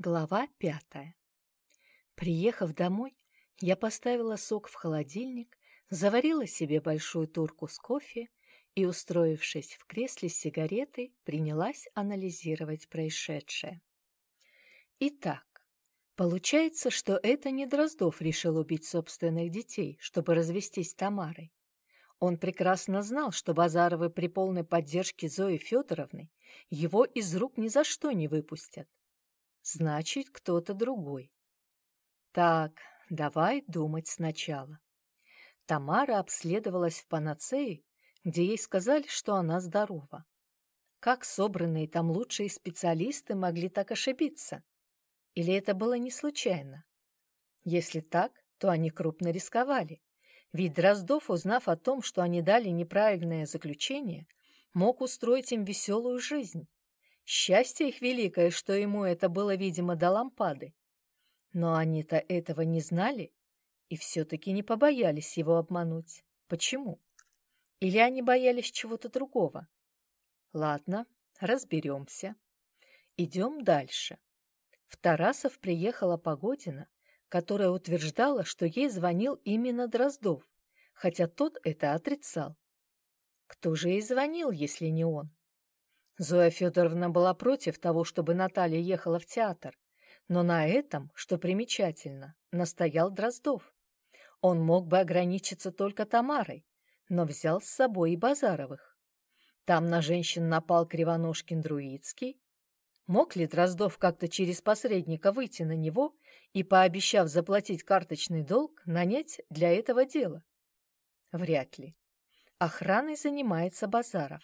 Глава пятая. Приехав домой, я поставила сок в холодильник, заварила себе большую турку с кофе и, устроившись в кресле с сигаретой, принялась анализировать происшедшее. Итак, получается, что это не Дроздов решил убить собственных детей, чтобы развестись с Тамарой. Он прекрасно знал, что Базаровы при полной поддержке Зои Федоровны его из рук ни за что не выпустят Значит, кто-то другой. Так, давай думать сначала. Тамара обследовалась в панацее, где ей сказали, что она здорова. Как собранные там лучшие специалисты могли так ошибиться? Или это было не случайно? Если так, то они крупно рисковали. Ведь Дроздов, узнав о том, что они дали неправильное заключение, мог устроить им веселую жизнь. Счастье их великое, что ему это было, видимо, до лампады. Но они-то этого не знали и все-таки не побоялись его обмануть. Почему? Или они боялись чего-то другого? Ладно, разберемся. Идем дальше. В Тарасов приехала Погодина, которая утверждала, что ей звонил именно Дроздов, хотя тот это отрицал. Кто же ей звонил, если не он? Зоя Федоровна была против того, чтобы Наталья ехала в театр, но на этом, что примечательно, настоял Дроздов. Он мог бы ограничиться только Тамарой, но взял с собой и Базаровых. Там на женщин напал Кривоножкин-Друицкий. Мог ли Дроздов как-то через посредника выйти на него и, пообещав заплатить карточный долг, нанять для этого дела? Вряд ли. Охраной занимается Базаров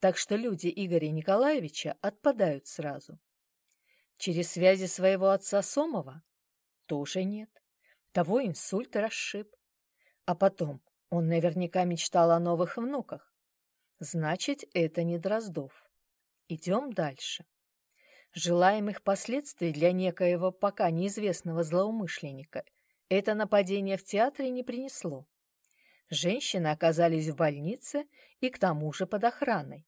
так что люди Игоря Николаевича отпадают сразу. Через связи своего отца Сомова? Тоже нет. Того инсульт расшиб. А потом, он наверняка мечтал о новых внуках. Значит, это не Дроздов. Идем дальше. Желаемых последствий для некоего пока неизвестного злоумышленника это нападение в театре не принесло. Женщины оказались в больнице и к тому же под охраной.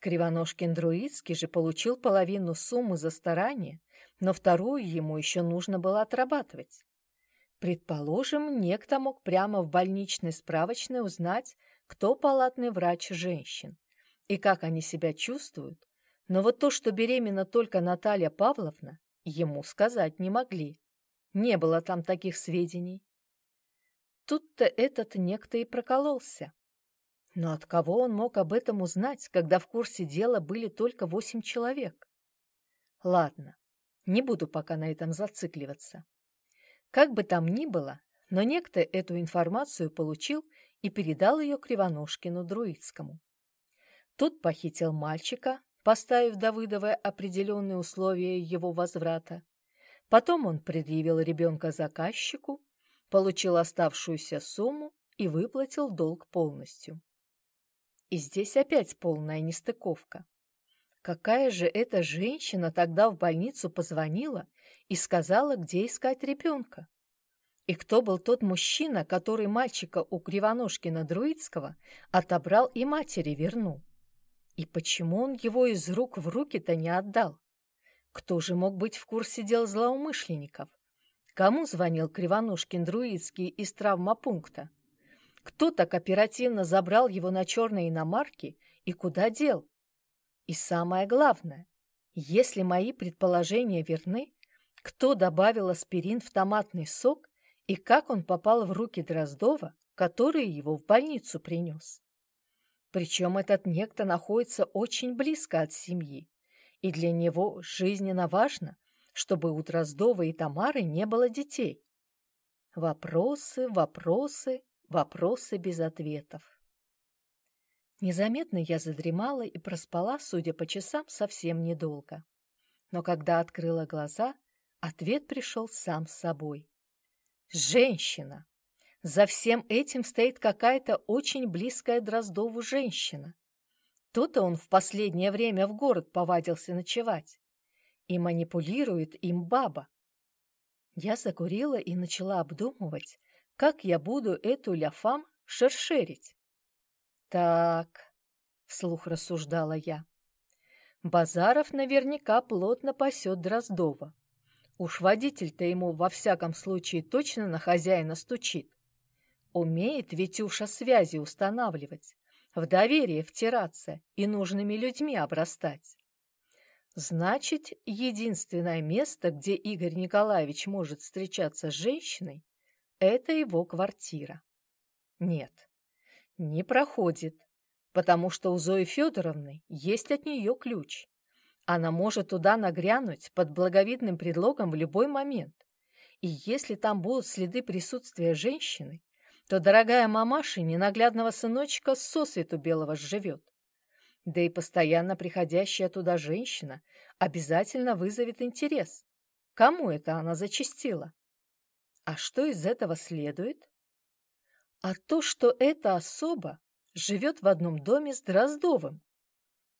Кривоножкин Друицкий же получил половину суммы за старание, но вторую ему еще нужно было отрабатывать. Предположим, некто мог прямо в больничной справочной узнать, кто палатный врач женщин и как они себя чувствуют, но вот то, что беременна только Наталья Павловна, ему сказать не могли. Не было там таких сведений. Тут-то этот некто и прокололся. Но от кого он мог об этом узнать, когда в курсе дела были только восемь человек? Ладно, не буду пока на этом зацикливаться. Как бы там ни было, но некто эту информацию получил и передал ее Кривоножкину Друицкому. Тот похитил мальчика, поставив Давыдовой определенные условия его возврата. Потом он предъявил ребенка заказчику, получил оставшуюся сумму и выплатил долг полностью. И здесь опять полная нестыковка. Какая же эта женщина тогда в больницу позвонила и сказала, где искать ребенка? И кто был тот мужчина, который мальчика у Кривоножкина-Друицкого отобрал и матери вернул? И почему он его из рук в руки-то не отдал? Кто же мог быть в курсе дел злоумышленников? Кому звонил Кривоножкин-Друицкий из травмопункта? Кто так оперативно забрал его на черной иномарке и куда дел? И самое главное, если мои предположения верны, кто добавил аспирин в томатный сок и как он попал в руки Дроздова, который его в больницу принес? Причем этот некто находится очень близко от семьи, и для него жизненно важно, чтобы у Дроздова и Тамары не было детей. Вопросы, вопросы, вопросы без ответов. Незаметно я задремала и проспала, судя по часам, совсем недолго. Но когда открыла глаза, ответ пришел сам с собой. Женщина! За всем этим стоит какая-то очень близкая Дроздову женщина. То-то он в последнее время в город повадился ночевать и манипулирует им баба. Я закурила и начала обдумывать, как я буду эту ляфам шершерить. Так, вслух рассуждала я. Базаров наверняка плотно пасет Дроздова, Уж водитель-то ему во всяком случае точно на хозяина стучит. Умеет Витюша связи устанавливать, в доверие втираться и нужными людьми обрастать. Значит, единственное место, где Игорь Николаевич может встречаться с женщиной, это его квартира. Нет, не проходит, потому что у Зои Федоровны есть от нее ключ. Она может туда нагрянуть под благовидным предлогом в любой момент. И если там будут следы присутствия женщины, то дорогая мамаша ненаглядного сыночка сосвету белого сживет. Да и постоянно приходящая туда женщина обязательно вызовет интерес. Кому это она зачастила? А что из этого следует? А то, что эта особа живет в одном доме с Дроздовым.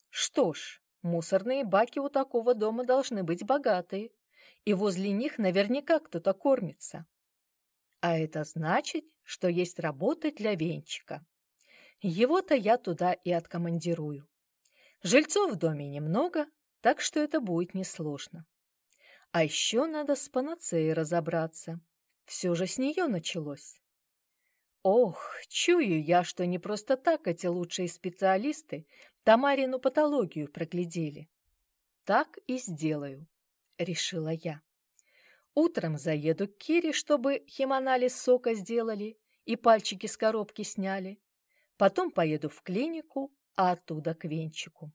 Что ж, мусорные баки у такого дома должны быть богатые, и возле них наверняка кто-то кормится. А это значит, что есть работа для венчика. Его-то я туда и откомандирую. Жильцов в доме немного, так что это будет несложно. А еще надо с панацеей разобраться. Все же с нее началось. Ох, чую я, что не просто так эти лучшие специалисты Тамарину патологию проглядели. Так и сделаю, решила я. Утром заеду к Кире, чтобы химанализ сока сделали и пальчики с коробки сняли. Потом поеду в клинику, а оттуда к Венчику.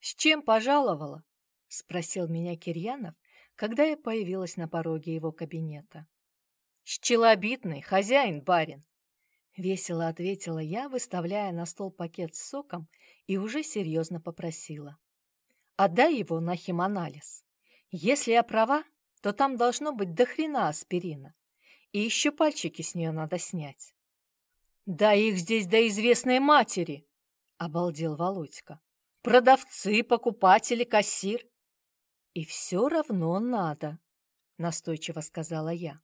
«С чем пожаловала?» — спросил меня Кирьянов, когда я появилась на пороге его кабинета. «Щелобитный, хозяин-барин!» — весело ответила я, выставляя на стол пакет с соком и уже серьезно попросила. «Отдай его на химанализ. Если я права, то там должно быть до хрена аспирина. И еще пальчики с нее надо снять. «Да их здесь до известной матери!» — обалдел Володька. «Продавцы, покупатели, кассир». «И все равно надо», — настойчиво сказала я.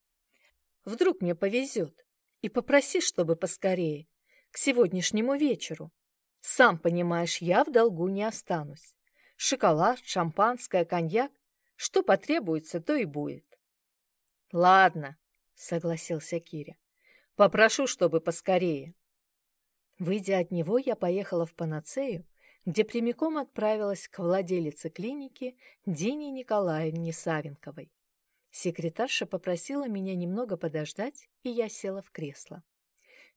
«Вдруг мне повезет, и попроси, чтобы поскорее, к сегодняшнему вечеру. Сам понимаешь, я в долгу не останусь. Шоколад, шампанское, коньяк что потребуется, то и будет. Ладно, согласился Киря. Попрошу, чтобы поскорее. Выйдя от него, я поехала в Панацею, где прямиком отправилась к владелице клиники Дине Николаевне Савенковой. Секретарша попросила меня немного подождать, и я села в кресло.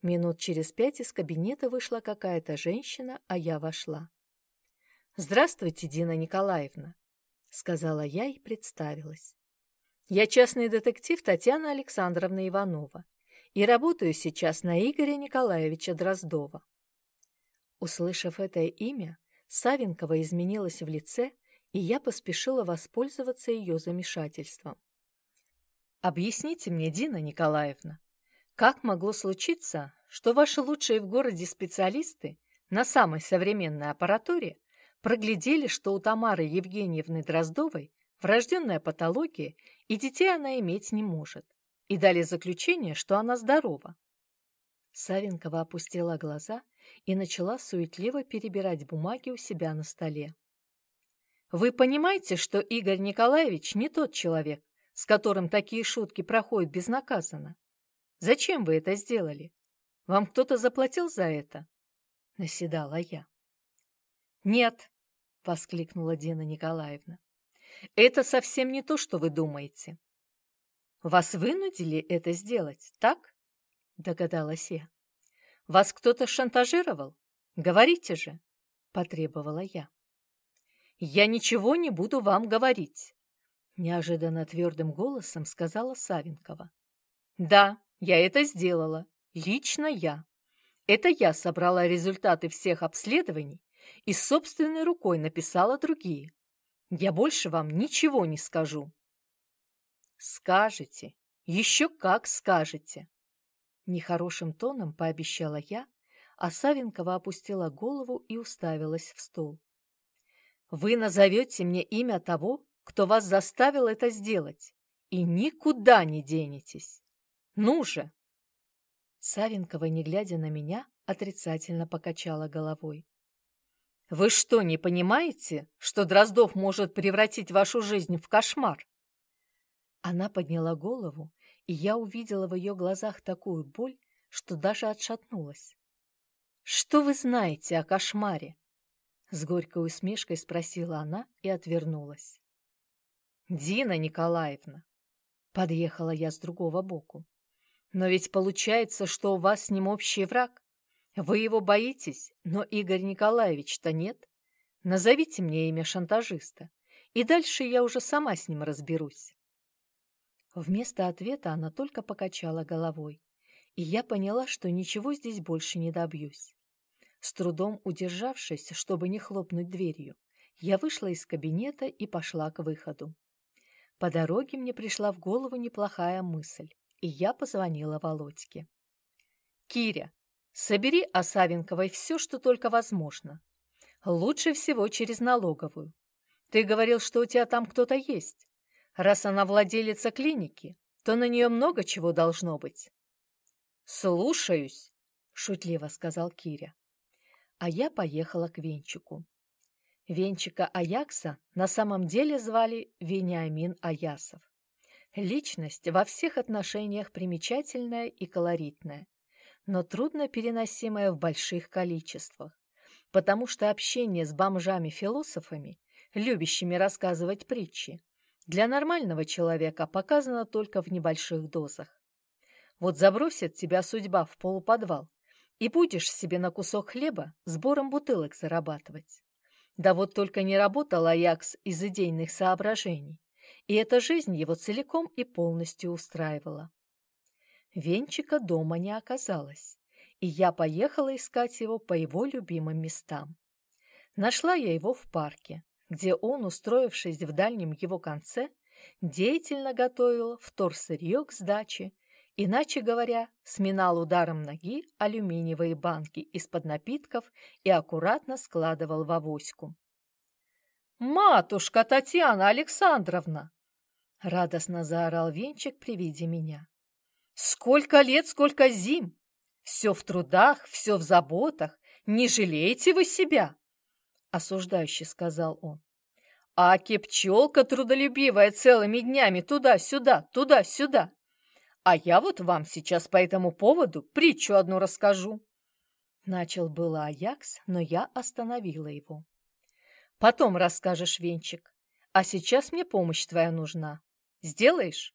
Минут через пять из кабинета вышла какая-то женщина, а я вошла. «Здравствуйте, Дина Николаевна!» сказала я и представилась. Я частный детектив Татьяна Александровна Иванова и работаю сейчас на Игоря Николаевича Дроздова. Услышав это имя, Савенкова изменилась в лице, и я поспешила воспользоваться ее замешательством. «Объясните мне, Дина Николаевна, как могло случиться, что ваши лучшие в городе специалисты на самой современной аппаратуре проглядели, что у Тамары Евгеньевны Дроздовой врожденная патология, и детей она иметь не может, и дали заключение, что она здорова. Савенкова опустила глаза и начала суетливо перебирать бумаги у себя на столе. «Вы понимаете, что Игорь Николаевич не тот человек, с которым такие шутки проходят безнаказанно? Зачем вы это сделали? Вам кто-то заплатил за это?» — наседала я. «Нет, — воскликнула Дина Николаевна. «Это совсем не то, что вы думаете». «Вас вынудили это сделать, так?» — догадалась я. «Вас кто-то шантажировал? Говорите же!» — потребовала я. «Я ничего не буду вам говорить», — неожиданно твердым голосом сказала Савенкова. «Да, я это сделала. Лично я. Это я собрала результаты всех обследований и собственной рукой написала другие. Я больше вам ничего не скажу. Скажете, еще как скажете. Нехорошим тоном пообещала я, а Савенкова опустила голову и уставилась в стол. Вы назовете мне имя того, кто вас заставил это сделать, и никуда не денетесь. Ну же! Савенкова, не глядя на меня, отрицательно покачала головой. Вы что, не понимаете, что Дроздов может превратить вашу жизнь в кошмар? Она подняла голову, и я увидела в ее глазах такую боль, что даже отшатнулась. «Что вы знаете о кошмаре?» С горькой усмешкой спросила она и отвернулась. «Дина Николаевна!» Подъехала я с другого боку. «Но ведь получается, что у вас с ним общий враг. Вы его боитесь, но Игорь Николаевич-то нет. Назовите мне имя шантажиста, и дальше я уже сама с ним разберусь». Вместо ответа она только покачала головой, и я поняла, что ничего здесь больше не добьюсь. С трудом удержавшись, чтобы не хлопнуть дверью, я вышла из кабинета и пошла к выходу. По дороге мне пришла в голову неплохая мысль, и я позвонила Володьке. «Киря, собери о Савенковой все, что только возможно. Лучше всего через налоговую. Ты говорил, что у тебя там кто-то есть. Раз она владелица клиники, то на нее много чего должно быть. «Слушаюсь», — шутливо сказал Киря. А я поехала к Венчику. Венчика Аякса на самом деле звали Вениамин Аясов. Личность во всех отношениях примечательная и колоритная, но трудно переносимая в больших количествах, потому что общение с бомжами-философами, любящими рассказывать притчи, для нормального человека показано только в небольших дозах. Вот забросит тебя судьба в полуподвал, и будешь себе на кусок хлеба сбором бутылок зарабатывать. Да вот только не работал Аякс из идейных соображений, и эта жизнь его целиком и полностью устраивала. Венчика дома не оказалось, и я поехала искать его по его любимым местам. Нашла я его в парке, где он, устроившись в дальнем его конце, деятельно готовил вторсырье к сдаче, иначе говоря, сминал ударом ноги алюминиевые банки из-под напитков и аккуратно складывал в авоську. «Матушка Татьяна Александровна!» — радостно заорал Венчик при виде меня. «Сколько лет, сколько зим! Все в трудах, все в заботах. Не жалеете вы себя!» Осуждающе сказал он. А кепчелка трудолюбивая целыми днями туда-сюда, туда-сюда. А я вот вам сейчас по этому поводу притчу одну расскажу. Начал было Аякс, но я остановила его. Потом расскажешь, Венчик. А сейчас мне помощь твоя нужна. Сделаешь?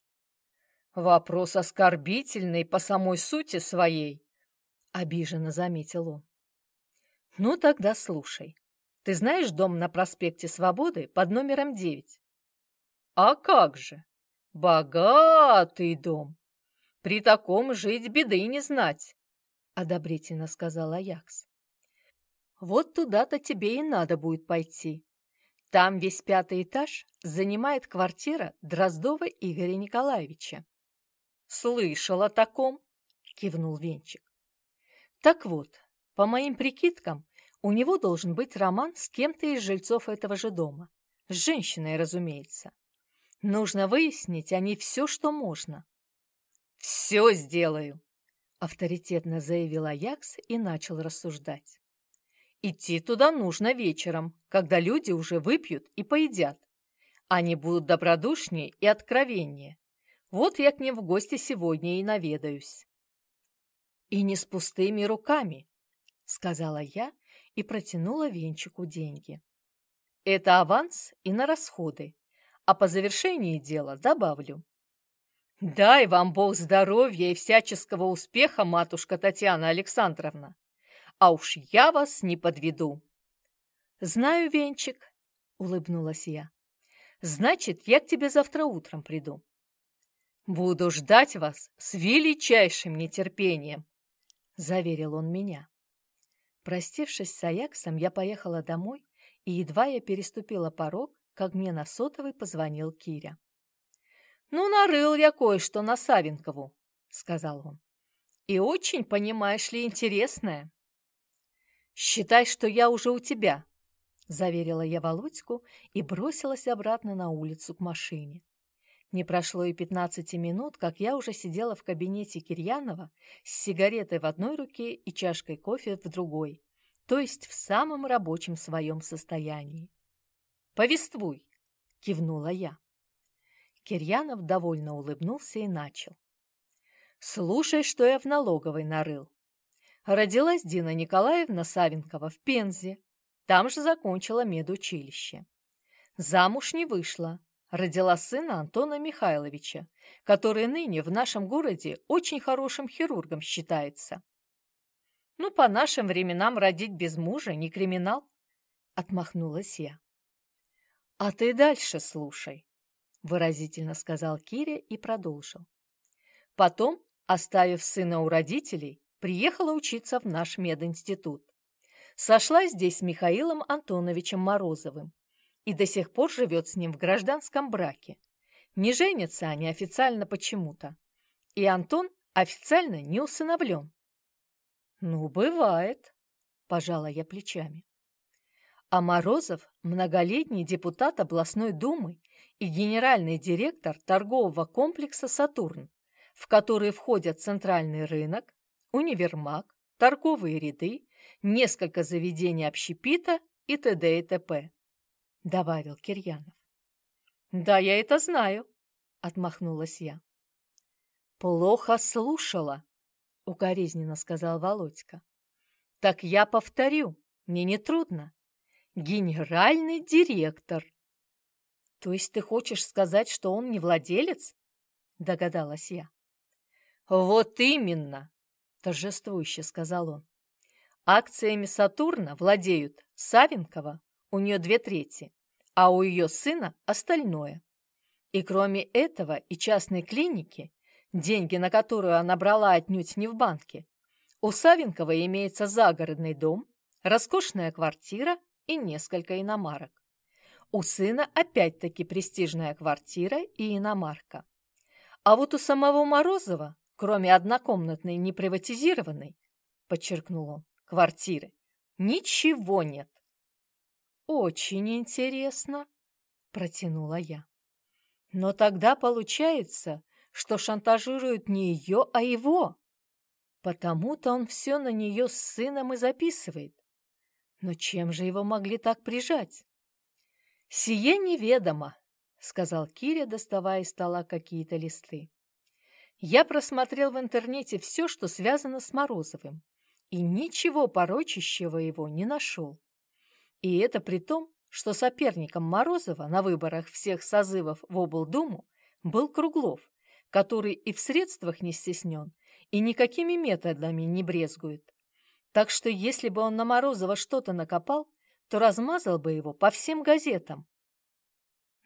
Вопрос оскорбительный по самой сути своей, обиженно заметил он. Ну тогда слушай. Ты знаешь дом на проспекте Свободы под номером 9? А как же? Богатый дом. При таком жить беды не знать, одобрительно сказал Аякс. Вот туда-то тебе и надо будет пойти. Там весь пятый этаж занимает квартира Дроздова Игоря Николаевича. Слышал о таком, кивнул Венчик. Так вот, по моим прикидкам, у него должен быть роман с кем-то из жильцов этого же дома. С женщиной, разумеется. Нужно выяснить о ней все, что можно. «Все сделаю!» — авторитетно заявил Аякс и начал рассуждать. «Идти туда нужно вечером, когда люди уже выпьют и поедят. Они будут добродушнее и откровеннее. Вот я к ним в гости сегодня и наведаюсь». «И не с пустыми руками», — сказала я и протянула Венчику деньги. Это аванс и на расходы, а по завершении дела добавлю. Дай вам Бог здоровья и всяческого успеха, матушка Татьяна Александровна. А уж я вас не подведу. Знаю, Венчик, улыбнулась я. Значит, я к тебе завтра утром приду. Буду ждать вас с величайшим нетерпением, заверил он меня. Простившись с Аяксом, я поехала домой, и едва я переступила порог, как мне на сотовый позвонил Киря. «Ну, нарыл я кое-что на Савенкову», — сказал он. «И очень, понимаешь ли, интересное». «Считай, что я уже у тебя», — заверила я Володьку и бросилась обратно на улицу к машине. Не прошло и пятнадцати минут, как я уже сидела в кабинете Кирьянова с сигаретой в одной руке и чашкой кофе в другой, то есть в самом рабочем своем состоянии. «Повествуй!» – кивнула я. Кирьянов довольно улыбнулся и начал. «Слушай, что я в налоговой нарыл. Родилась Дина Николаевна Савенкова в Пензе. Там же закончила медучилище. Замуж не вышла. Родила сына Антона Михайловича, который ныне в нашем городе очень хорошим хирургом считается. Ну, по нашим временам родить без мужа не криминал, отмахнулась я. А ты дальше слушай, выразительно сказал Киря и продолжил. Потом, оставив сына у родителей, приехала учиться в наш мединститут. Сошла здесь с Михаилом Антоновичем Морозовым, и до сих пор живет с ним в гражданском браке. Не женятся они официально почему-то. И Антон официально не усыновлен. «Ну, бывает», – пожала я плечами. А Морозов – многолетний депутат областной думы и генеральный директор торгового комплекса «Сатурн», в который входят центральный рынок, универмаг, торговые ряды, несколько заведений общепита и т.д. и т.п. — добавил Кирьянов. «Да, я это знаю», — отмахнулась я. «Плохо слушала», — укоризненно сказал Володька. «Так я повторю, мне не трудно. Генеральный директор». «То есть ты хочешь сказать, что он не владелец?» — догадалась я. «Вот именно!» — торжествующе сказал он. «Акциями Сатурна владеют Савенкова, у нее две трети, а у ее сына остальное. И кроме этого и частной клиники, деньги на которую она брала отнюдь не в банке, у Савенкова имеется загородный дом, роскошная квартира и несколько иномарок. У сына опять-таки престижная квартира и иномарка. А вот у самого Морозова, кроме однокомнатной неприватизированной, подчеркнул он, квартиры, ничего нет. «Очень интересно», — протянула я. «Но тогда получается, что шантажируют не ее, а его. Потому-то он все на нее с сыном и записывает. Но чем же его могли так прижать?» «Сие неведомо», — сказал Киря, доставая из стола какие-то листы. «Я просмотрел в интернете все, что связано с Морозовым, и ничего порочащего его не нашел. И это при том, что соперником Морозова на выборах всех созывов в облдуму был Круглов, который и в средствах не стеснен, и никакими методами не брезгует. Так что если бы он на Морозова что-то накопал, то размазал бы его по всем газетам.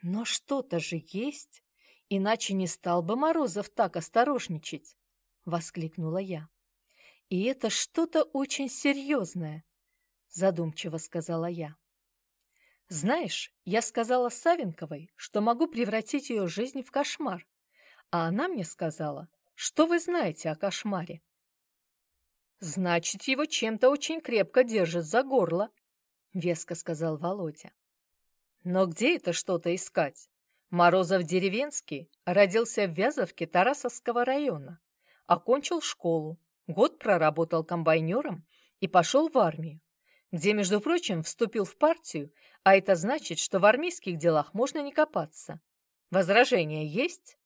Но что-то же есть, иначе не стал бы Морозов так осторожничать, — воскликнула я. И это что-то очень серьезное задумчиво сказала я. Знаешь, я сказала Савенковой, что могу превратить ее жизнь в кошмар, а она мне сказала, что вы знаете о кошмаре. Значит, его чем-то очень крепко держит за горло, веско сказал Володя. Но где это что-то искать? Морозов деревенский родился в Вязовке Тарасовского района, окончил школу, год проработал комбайнером и пошел в армию где, между прочим, вступил в партию, а это значит, что в армейских делах можно не копаться. Возражения есть?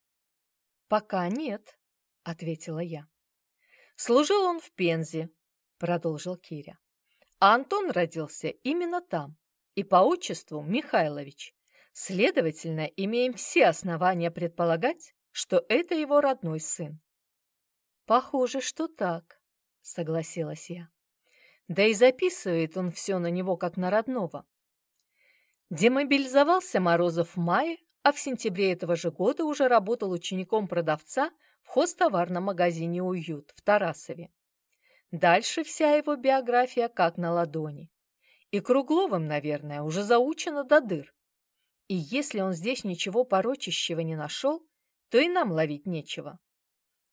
Пока нет, ответила я. Служил он в Пензе, продолжил Киря. А Антон родился именно там, и по отчеству Михайлович. Следовательно, имеем все основания предполагать, что это его родной сын. Похоже, что так, согласилась я. Да и записывает он все на него, как на родного. Демобилизовался Морозов в мае, а в сентябре этого же года уже работал учеником продавца в хозтоварном магазине «Уют» в Тарасове. Дальше вся его биография как на ладони. И Кругловым, наверное, уже заучено до дыр. И если он здесь ничего порочащего не нашел, то и нам ловить нечего.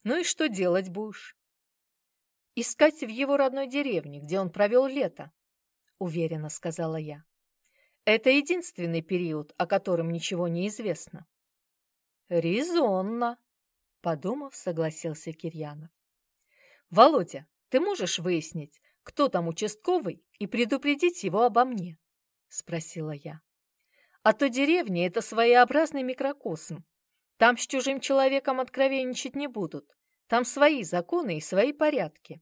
Ну и что делать будешь? Искать в его родной деревне, где он провел лето», — уверенно сказала я. «Это единственный период, о котором ничего не известно». «Резонно», — подумав, согласился Кирьянов. «Володя, ты можешь выяснить, кто там участковый, и предупредить его обо мне?» — спросила я. «А то деревня — это своеобразный микрокосм. Там с чужим человеком откровенничать не будут. Там свои законы и свои порядки».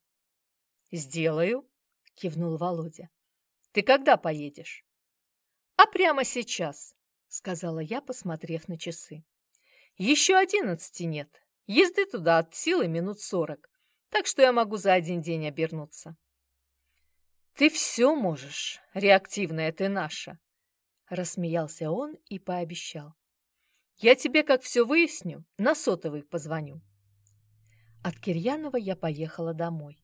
«Сделаю», — кивнул Володя. «Ты когда поедешь?» «А прямо сейчас», — сказала я, посмотрев на часы. «Еще одиннадцати нет. Езды туда от силы минут сорок, так что я могу за один день обернуться». «Ты все можешь, реактивная ты наша!» Рассмеялся он и пообещал. «Я тебе, как все выясню, на сотовый позвоню». От Кирьянова я поехала домой.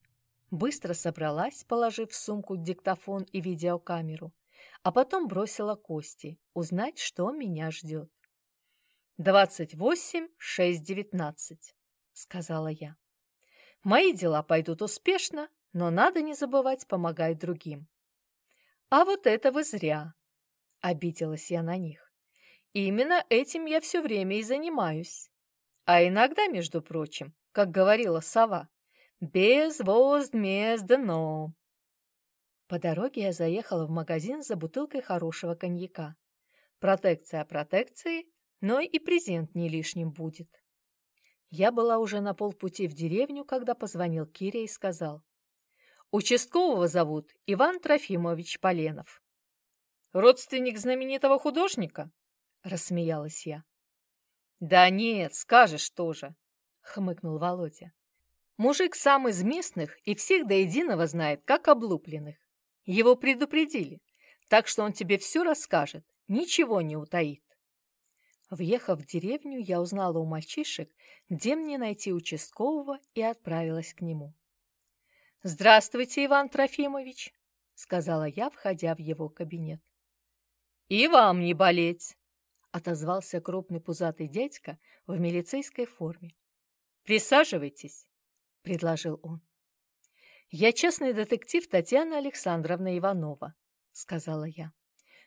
Быстро собралась, положив в сумку диктофон и видеокамеру, а потом бросила Кости, узнать, что меня ждет. «Двадцать восемь, шесть, девятнадцать», — сказала я. «Мои дела пойдут успешно, но надо не забывать помогать другим. А вот это вы зря, обиделась я на них. Именно этим я все время и занимаюсь. А иногда, между прочим, как говорила сова, без воз но. По дороге я заехала в магазин за бутылкой хорошего коньяка. Протекция протекции, но и презент не лишним будет. Я была уже на полпути в деревню, когда позвонил Киря и сказал. Участкового зовут Иван Трофимович Поленов. Родственник знаменитого художника? Рассмеялась я. Да нет, скажешь тоже, хмыкнул Володя. Мужик сам из местных и всех до единого знает, как облупленных. Его предупредили, так что он тебе все расскажет, ничего не утаит. Въехав в деревню, я узнала у мальчишек, где мне найти участкового, и отправилась к нему. «Здравствуйте, Иван Трофимович», — сказала я, входя в его кабинет. «И вам не болеть», — отозвался крупный пузатый дядька в милицейской форме. «Присаживайтесь», — предложил он. «Я частный детектив Татьяна Александровна Иванова», — сказала я.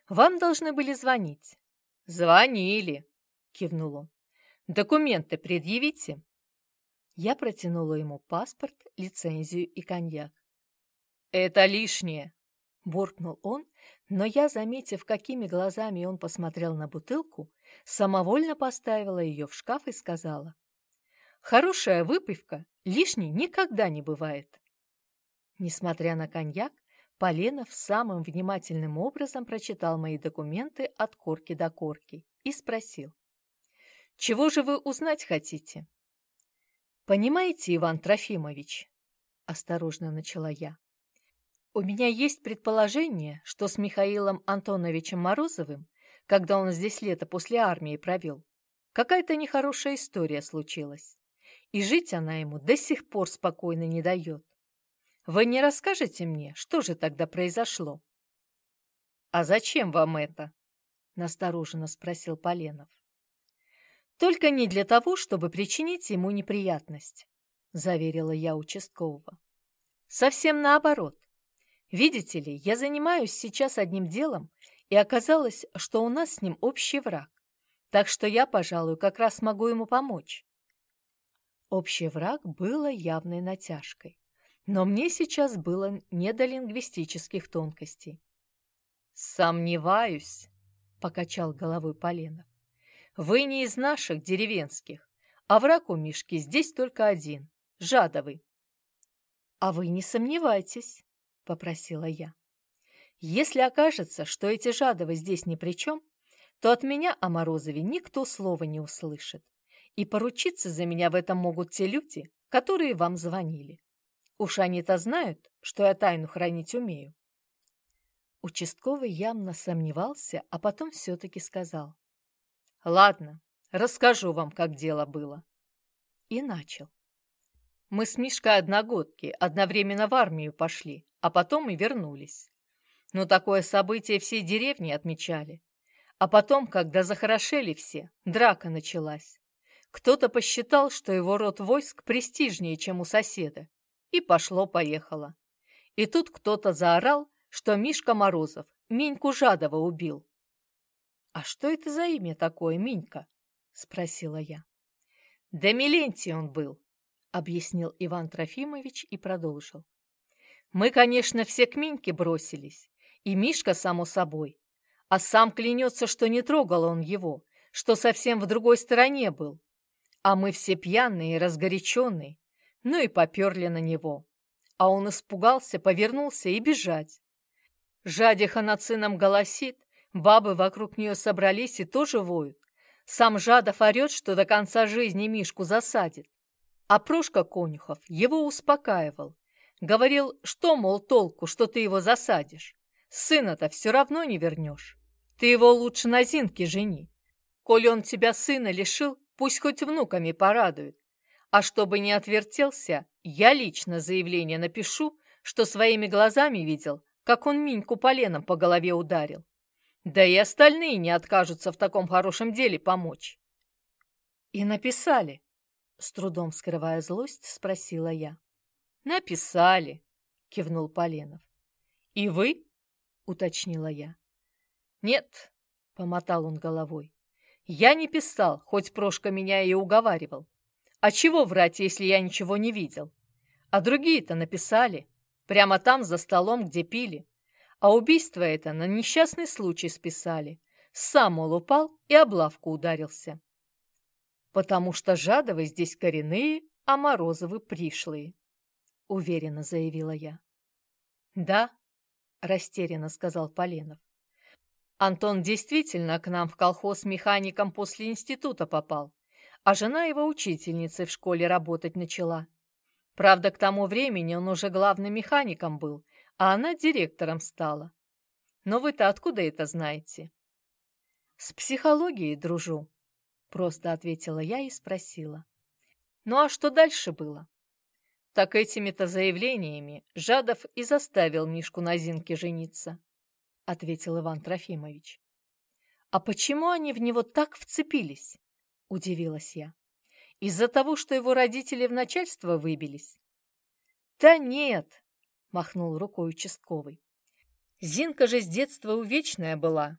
«Вам должны были звонить». «Звонили», — кивнул он. «Документы предъявите». Я протянула ему паспорт, лицензию и коньяк. «Это лишнее!» – буркнул он, но я, заметив, какими глазами он посмотрел на бутылку, самовольно поставила ее в шкаф и сказала. «Хорошая выпивка лишней никогда не бывает». Несмотря на коньяк, Поленов самым внимательным образом прочитал мои документы от корки до корки и спросил. «Чего же вы узнать хотите?» «Понимаете, Иван Трофимович?» – осторожно начала я. «У меня есть предположение, что с Михаилом Антоновичем Морозовым, когда он здесь лето после армии провел, какая-то нехорошая история случилась, и жить она ему до сих пор спокойно не дает. Вы не расскажете мне, что же тогда произошло?» «А зачем вам это?» – настороженно спросил Поленов. Только не для того, чтобы причинить ему неприятность, заверила я участкового. Совсем наоборот. Видите ли, я занимаюсь сейчас одним делом, и оказалось, что у нас с ним общий враг. Так что я, пожалуй, как раз могу ему помочь. Общий враг было явной натяжкой, но мне сейчас было не до лингвистических тонкостей. «Сомневаюсь», — покачал головой Поленов. Вы не из наших деревенских, а враг у Мишки здесь только один — Жадовый. — А вы не сомневайтесь, — попросила я. Если окажется, что эти Жадовы здесь ни при чем, то от меня о Морозове никто слова не услышит. И поручиться за меня в этом могут те люди, которые вам звонили. Уж они-то знают, что я тайну хранить умею. Участковый явно сомневался, а потом все-таки сказал. Ладно, расскажу вам, как дело было. И начал. Мы с Мишкой одногодки одновременно в армию пошли, а потом и вернулись. Но такое событие всей деревни отмечали. А потом, когда захорошели все, драка началась. Кто-то посчитал, что его род войск престижнее, чем у соседа, и пошло-поехало. И тут кто-то заорал, что Мишка Морозов Миньку Жадова убил. «А что это за имя такое, Минька?» — спросила я. «Да Милентий он был», — объяснил Иван Трофимович и продолжил. Мы, конечно, все к Миньке бросились, и Мишка, само собой. А сам клянется, что не трогал он его, что совсем в другой стороне был. А мы все пьяные и разгоряченные, ну и поперли на него. А он испугался, повернулся и бежать. Жадиха сыном голосит, бабы вокруг нее собрались и тоже воют. Сам Жадов орет, что до конца жизни Мишку засадит. А Прошка Конюхов его успокаивал. Говорил, что, мол, толку, что ты его засадишь. Сына-то все равно не вернешь. Ты его лучше на Зинке жени. Коли он тебя сына лишил, пусть хоть внуками порадует. А чтобы не отвертелся, я лично заявление напишу, что своими глазами видел, как он Миньку поленом по голове ударил. Да и остальные не откажутся в таком хорошем деле помочь. И написали, с трудом скрывая злость, спросила я. Написали, кивнул Поленов. И вы? уточнила я. Нет, помотал он головой. Я не писал, хоть Прошка меня и уговаривал. А чего врать, если я ничего не видел? А другие-то написали. Прямо там, за столом, где пили. А убийство это на несчастный случай списали. Сам, мол, упал и облавку ударился. Потому что Жадовы здесь коренные, а Морозовы пришлые, — уверенно заявила я. Да, — растерянно сказал Поленов. Антон действительно к нам в колхоз механиком после института попал, а жена его учительницей в школе работать начала. Правда, к тому времени он уже главным механиком был, а она директором стала. Но вы-то откуда это знаете? С психологией дружу, просто ответила я и спросила. Ну а что дальше было? Так этими-то заявлениями Жадов и заставил Мишку на Зинке жениться, ответил Иван Трофимович. А почему они в него так вцепились? Удивилась я. Из-за того, что его родители в начальство выбились? Да нет, махнул рукой участковый. Зинка же с детства увечная была.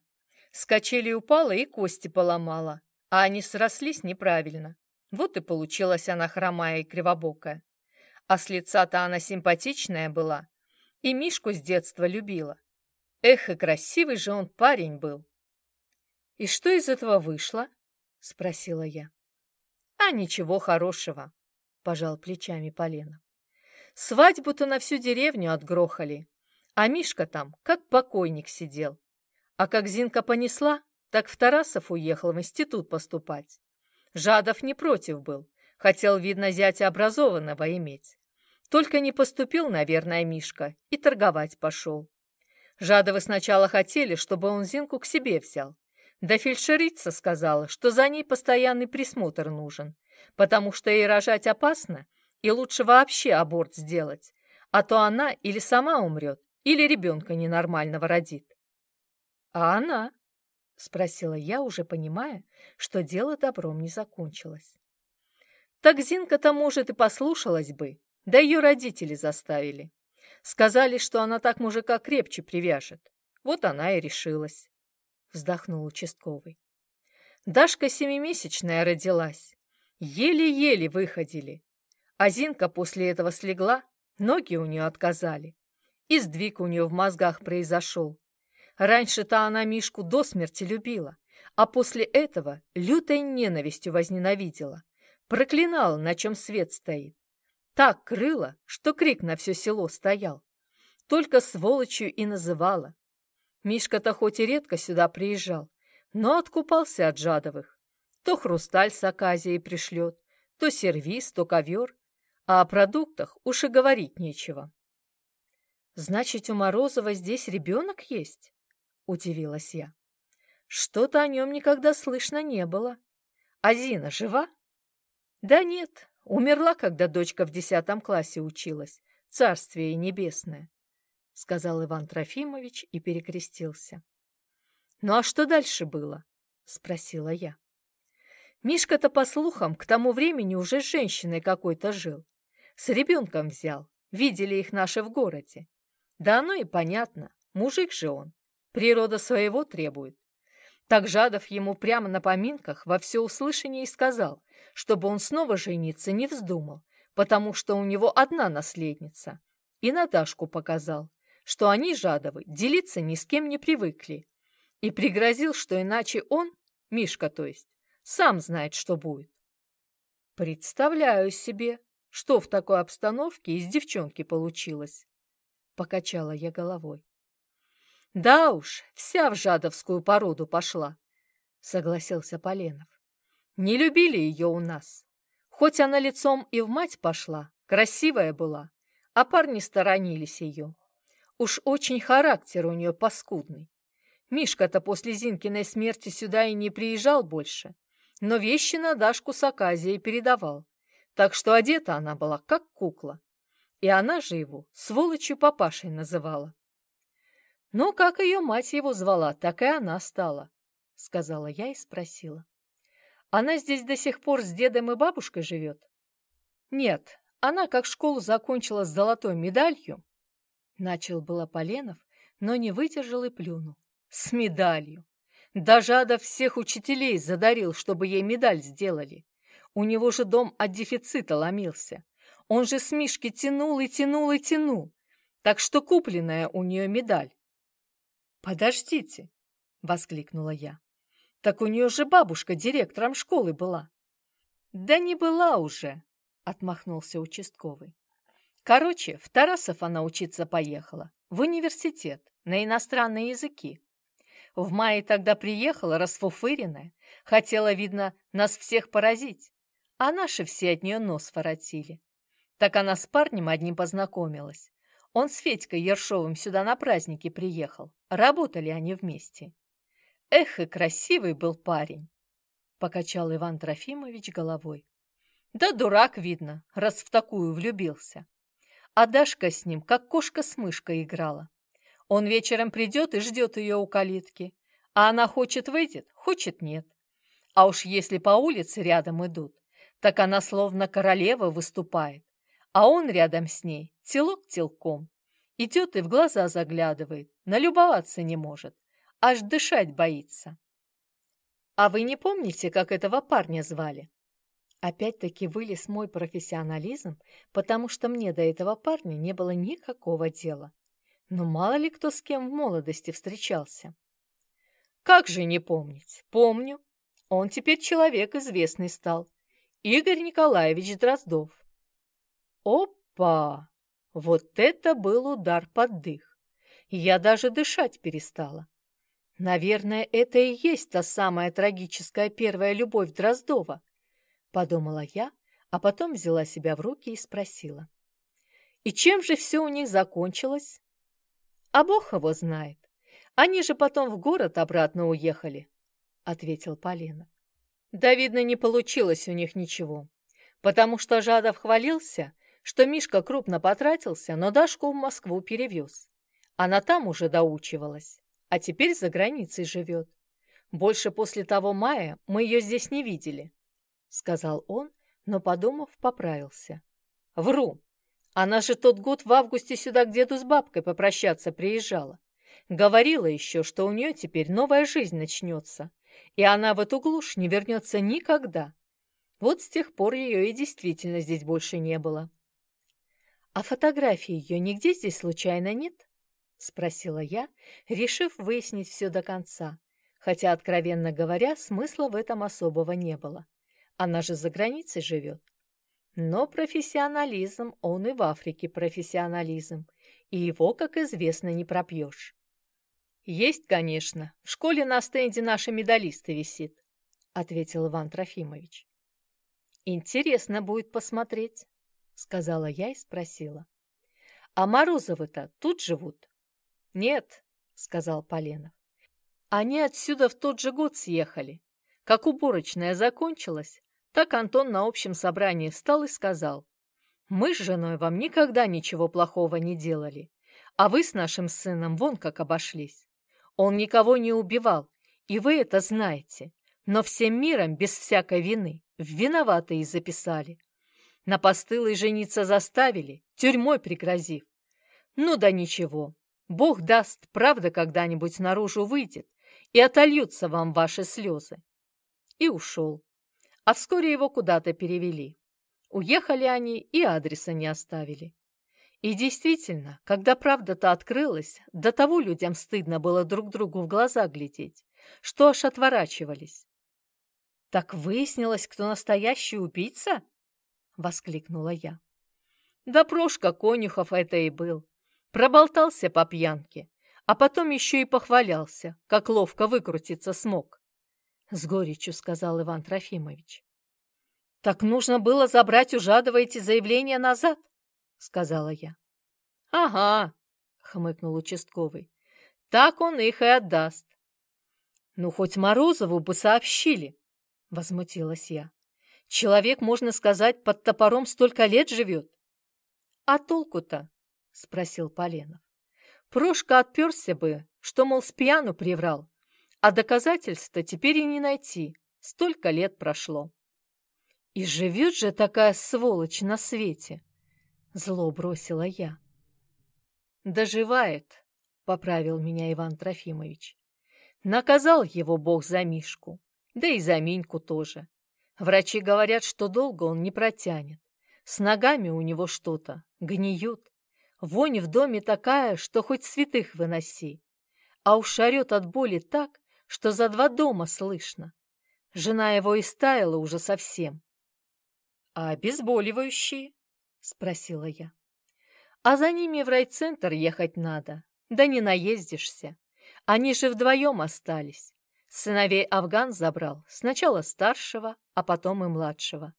С качели упала и кости поломала, а они срослись неправильно. Вот и получилась она хромая и кривобокая. А с лица-то она симпатичная была, и Мишку с детства любила. Эх, и красивый же он парень был. «И что из этого вышло?» — спросила я. «А ничего хорошего», — пожал плечами Полена. Свадьбу-то на всю деревню отгрохали, а Мишка там как покойник сидел. А как Зинка понесла, так в Тарасов уехал в институт поступать. Жадов не против был, хотел, видно, зятя образованного иметь. Только не поступил, наверное, Мишка и торговать пошел. Жадовы сначала хотели, чтобы он Зинку к себе взял. Да фельдшерица сказала, что за ней постоянный присмотр нужен, потому что ей рожать опасно, и лучше вообще аборт сделать, а то она или сама умрет, или ребенка ненормального родит. А она? Спросила я, уже понимая, что дело добром не закончилось. Так Зинка-то, может, и послушалась бы, да ее родители заставили. Сказали, что она так мужика крепче привяжет. Вот она и решилась. Вздохнул участковый. Дашка семимесячная родилась. Еле-еле выходили. А Зинка после этого слегла, ноги у нее отказали. И сдвиг у нее в мозгах произошел. Раньше-то она Мишку до смерти любила, а после этого лютой ненавистью возненавидела. Проклинала, на чем свет стоит. Так крыла, что крик на все село стоял. Только сволочью и называла. Мишка-то хоть и редко сюда приезжал, но откупался от жадовых. То хрусталь с оказией пришлет, то сервиз, то ковер а о продуктах уж и говорить нечего. «Значит, у Морозова здесь ребенок есть?» — удивилась я. «Что-то о нем никогда слышно не было. А Зина жива?» «Да нет, умерла, когда дочка в десятом классе училась. Царствие небесное», — сказал Иван Трофимович и перекрестился. «Ну а что дальше было?» — спросила я. Мишка-то, по слухам, к тому времени уже с женщиной какой-то жил. С ребенком взял. Видели их наши в городе. Да оно и понятно. Мужик же он. Природа своего требует. Так Жадов ему прямо на поминках во всеуслышание и сказал, чтобы он снова жениться не вздумал, потому что у него одна наследница. и на Дашку показал, что они, Жадовы, делиться ни с кем не привыкли, и пригрозил, что иначе он, Мишка то есть, сам знает, что будет. Представляю себе, что в такой обстановке из девчонки получилось, покачала я головой. Да уж, вся в жадовскую породу пошла, согласился Поленов. Не любили ее у нас. Хоть она лицом и в мать пошла, красивая была, а парни сторонились ее. Уж очень характер у нее паскудный. Мишка-то после Зинкиной смерти сюда и не приезжал больше, но вещи на Дашку с Аказией передавал, так что одета она была как кукла. И она же его сволочью папашей называла. «Ну, как ее мать его звала, так и она стала», — сказала я и спросила. «Она здесь до сих пор с дедом и бабушкой живет?» «Нет, она как школу закончила с золотой медалью». Начал было Поленов, но не выдержал и плюнул. «С медалью! Даже Ада всех учителей задарил, чтобы ей медаль сделали. У него же дом от дефицита ломился. Он же с Мишки тянул и тянул и тянул. Так что купленная у нее медаль. «Подождите!» — воскликнула я. «Так у нее же бабушка директором школы была». «Да не была уже!» — отмахнулся участковый. Короче, в Тарасов она учиться поехала, в университет, на иностранные языки. В мае тогда приехала, расфуфыренная, хотела, видно, нас всех поразить, а наши все от нее нос воротили. Так она с парнем одним познакомилась. Он с Федькой Ершовым сюда на праздники приехал. Работали они вместе. Эх, и красивый был парень, покачал Иван Трофимович головой. Да дурак, видно, раз в такую влюбился. А Дашка с ним, как кошка с мышкой, играла. Он вечером придет и ждет ее у калитки. А она хочет выйдет, хочет нет. А уж если по улице рядом идут, так она словно королева выступает. А он рядом с ней, телок телком. Идет и в глаза заглядывает, налюбоваться не может, аж дышать боится. А вы не помните, как этого парня звали? Опять-таки вылез мой профессионализм, потому что мне до этого парня не было никакого дела. Но мало ли кто с кем в молодости встречался. Как же не помнить? Помню. Он теперь человек известный стал. Игорь Николаевич Дроздов. Опа! Вот это был удар под дых. Я даже дышать перестала. Наверное, это и есть та самая трагическая первая любовь Дроздова, подумала я, а потом взяла себя в руки и спросила. И чем же все у них закончилось? А Бог его знает. Они же потом в город обратно уехали, ответил Полина. Да, видно, не получилось у них ничего, потому что Жадов хвалился, что Мишка крупно потратился, но Дашку в Москву перевез. Она там уже доучивалась, а теперь за границей живет. Больше после того мая мы ее здесь не видели, — сказал он, но, подумав, поправился. Вру. Она же тот год в августе сюда к деду с бабкой попрощаться приезжала. Говорила еще, что у нее теперь новая жизнь начнется, и она в эту глушь не вернется никогда. Вот с тех пор ее и действительно здесь больше не было. «А фотографии ее нигде здесь случайно нет?» — спросила я, решив выяснить все до конца, хотя, откровенно говоря, смысла в этом особого не было. Она же за границей живет. Но профессионализм, он и в Африке профессионализм, и его, как известно, не пропьешь. «Есть, конечно. В школе на стенде наши медалисты висит», — ответил Иван Трофимович. «Интересно будет посмотреть» сказала я и спросила. А Морозовы-то тут живут? Нет, сказал Поленов. Они отсюда в тот же год съехали. Как уборочная закончилась, так Антон на общем собрании встал и сказал. Мы с женой вам никогда ничего плохого не делали, а вы с нашим сыном вон как обошлись. Он никого не убивал, и вы это знаете, но всем миром без всякой вины в виноватые записали. На постылой жениться заставили, тюрьмой пригрозив. Ну да ничего, Бог даст, правда когда-нибудь наружу выйдет, и отольются вам ваши слезы. И ушел. А вскоре его куда-то перевели. Уехали они и адреса не оставили. И действительно, когда правда-то открылась, до того людям стыдно было друг другу в глаза глядеть, что аж отворачивались. «Так выяснилось, кто настоящий убийца?» — воскликнула я. «Да Прошка Конюхов это и был. Проболтался по пьянке, а потом еще и похвалялся, как ловко выкрутиться смог», — с горечью сказал Иван Трофимович. «Так нужно было забрать у Жадова эти заявления назад», — сказала я. «Ага», — хмыкнул участковый, — «так он их и отдаст». «Ну, хоть Морозову бы сообщили», — возмутилась я. «Человек, можно сказать, под топором столько лет живет». «А толку-то?» — спросил Поленов. «Прошка отперся бы, что, мол, с пьяну приврал, а доказательств-то теперь и не найти, столько лет прошло». «И живет же такая сволочь на свете!» — зло бросила я. «Доживает», — поправил меня Иван Трофимович. «Наказал его Бог за Мишку, да и за Миньку тоже. Врачи говорят, что долго он не протянет. С ногами у него что-то, гниют. Вонь в доме такая, что хоть святых выноси. А уж орет от боли так, что за два дома слышно. Жена его и стаяла уже совсем. — А обезболивающие? — спросила я. А за ними в райцентр ехать надо. Да не наездишься. Они же вдвоем остались. Сыновей Афган забрал, сначала старшего, а потом и младшего.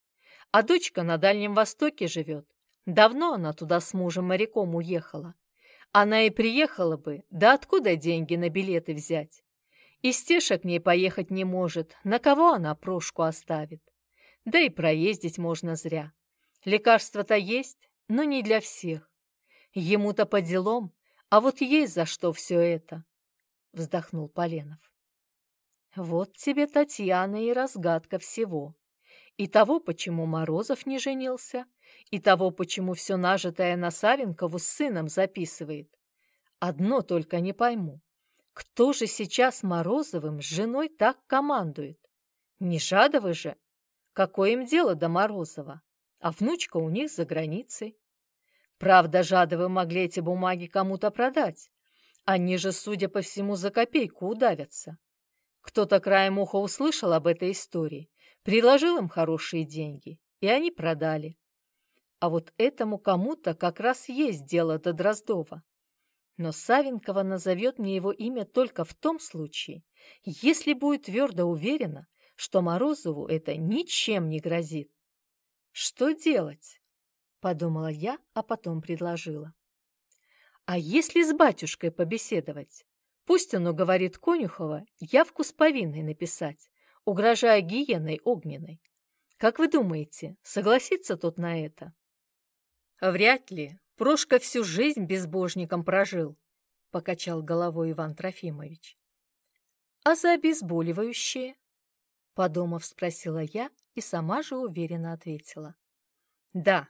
А дочка на Дальнем Востоке живет. Давно она туда с мужем-моряком уехала. Она и приехала бы, да откуда деньги на билеты взять? И Стеша к ней поехать не может, на кого она прошку оставит? Да и проездить можно зря. Лекарства-то есть, но не для всех. Ему-то по делам, а вот есть за что все это, — вздохнул Поленов. Вот тебе, Татьяна, и разгадка всего. И того, почему Морозов не женился, и того, почему все нажитое на Савенкову с сыном записывает. Одно только не пойму. Кто же сейчас Морозовым с женой так командует? Не Жадовы же? Какое им дело до Морозова? А внучка у них за границей. Правда, Жадовы могли эти бумаги кому-то продать. Они же, судя по всему, за копейку удавятся. Кто-то краем уха услышал об этой истории, предложил им хорошие деньги, и они продали. А вот этому кому-то как раз есть дело до Дроздова. Но Савенкова назовет мне его имя только в том случае, если будет твердо уверена, что Морозову это ничем не грозит. Что делать? подумала я, а потом предложила. А если с батюшкой побеседовать? Пусть он уговорит Конюхова явку с повинной написать, угрожая гиеной огненной. Как вы думаете, согласится тот на это? Вряд ли. Прошка всю жизнь безбожником прожил, покачал головой Иван Трофимович. А за обезболивающее? Подумав, спросила я и сама же уверенно ответила. Да,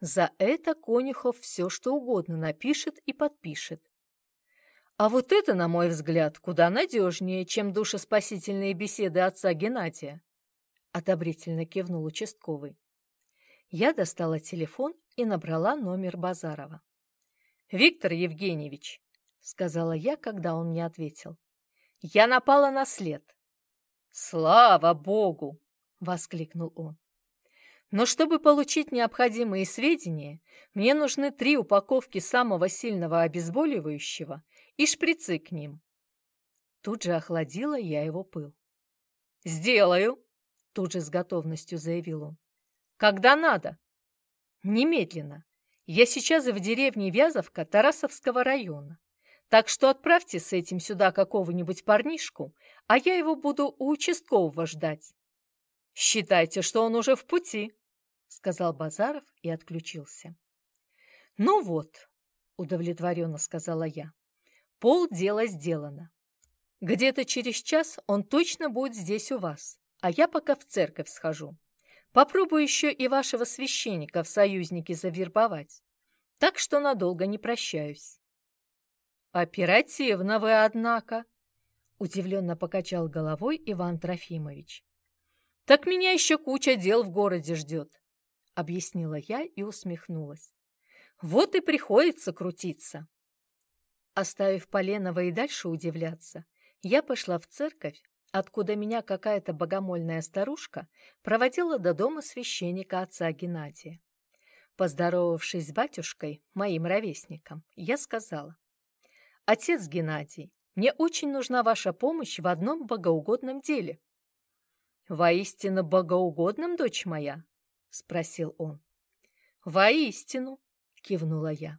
за это Конюхов все, что угодно напишет и подпишет. А вот это, на мой взгляд, куда надежнее, чем душеспасительные беседы отца Геннадия. Одобрительно кивнул участковый. Я достала телефон и набрала номер Базарова. «Виктор Евгеньевич», — сказала я, когда он мне ответил, — «я напала на след». «Слава Богу!» — воскликнул он. Но чтобы получить необходимые сведения, мне нужны три упаковки самого сильного обезболивающего и шприцы к ним. Тут же охладила я его пыл. «Сделаю!» — тут же с готовностью заявил он. «Когда надо?» «Немедленно. Я сейчас в деревне Вязовка Тарасовского района. Так что отправьте с этим сюда какого-нибудь парнишку, а я его буду у участкового ждать. Считайте, что он уже в пути» сказал Базаров и отключился. Ну вот, удовлетворенно сказала я. Пол дела сделано. Где-то через час он точно будет здесь у вас, а я пока в церковь схожу. Попробую еще и вашего священника в союзники завербовать. Так что надолго не прощаюсь. Оперативно вы, однако, удивленно покачал головой Иван Трофимович. Так меня еще куча дел в городе ждет. — объяснила я и усмехнулась. Вот и приходится крутиться. Оставив Поленова и дальше удивляться, я пошла в церковь, откуда меня какая-то богомольная старушка проводила до дома священника отца Геннадия. Поздоровавшись с батюшкой, моим ровесником, я сказала, «Отец Геннадий, мне очень нужна ваша помощь в одном богоугодном деле». «Воистину богоугодном, дочь моя?» — спросил он. «Воистину», — кивнула я.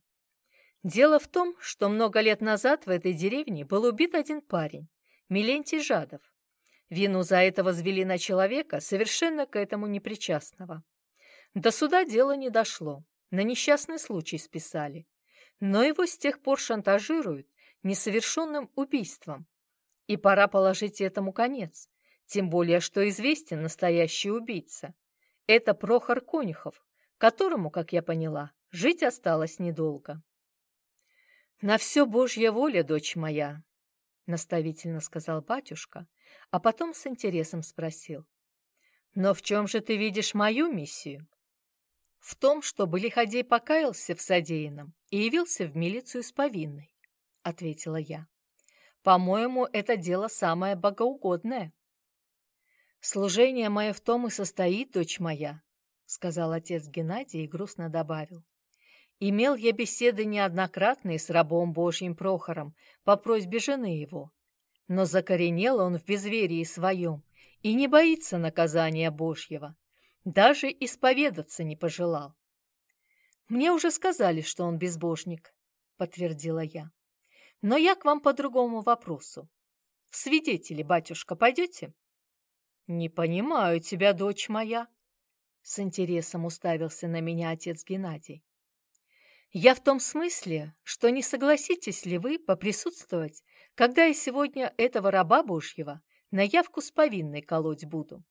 Дело в том, что много лет назад в этой деревне был убит один парень, Милентий Жадов. Вину за это возвели на человека, совершенно к этому непричастного. До суда дело не дошло, на несчастный случай списали. Но его с тех пор шантажируют несовершенным убийством. И пора положить этому конец, тем более, что известен настоящий убийца. Это Прохор Конюхов, которому, как я поняла, жить осталось недолго. «На все Божья воля, дочь моя», — наставительно сказал батюшка, а потом с интересом спросил. «Но в чем же ты видишь мою миссию?» «В том, чтобы Лиходей покаялся в содеянном и явился в милицию с повинной», — ответила я. «По-моему, это дело самое богоугодное». «Служение мое в том и состоит, дочь моя», — сказал отец Геннадий и грустно добавил. «Имел я беседы неоднократные с рабом Божьим Прохором по просьбе жены его, но закоренел он в безверии своем и не боится наказания Божьего, даже исповедаться не пожелал. «Мне уже сказали, что он безбожник», — подтвердила я. «Но я к вам по другому вопросу. В свидетели, батюшка, пойдете?» «Не понимаю тебя, дочь моя», — с интересом уставился на меня отец Геннадий. «Я в том смысле, что не согласитесь ли вы поприсутствовать, когда я сегодня этого раба Божьего на явку с повинной колоть буду?»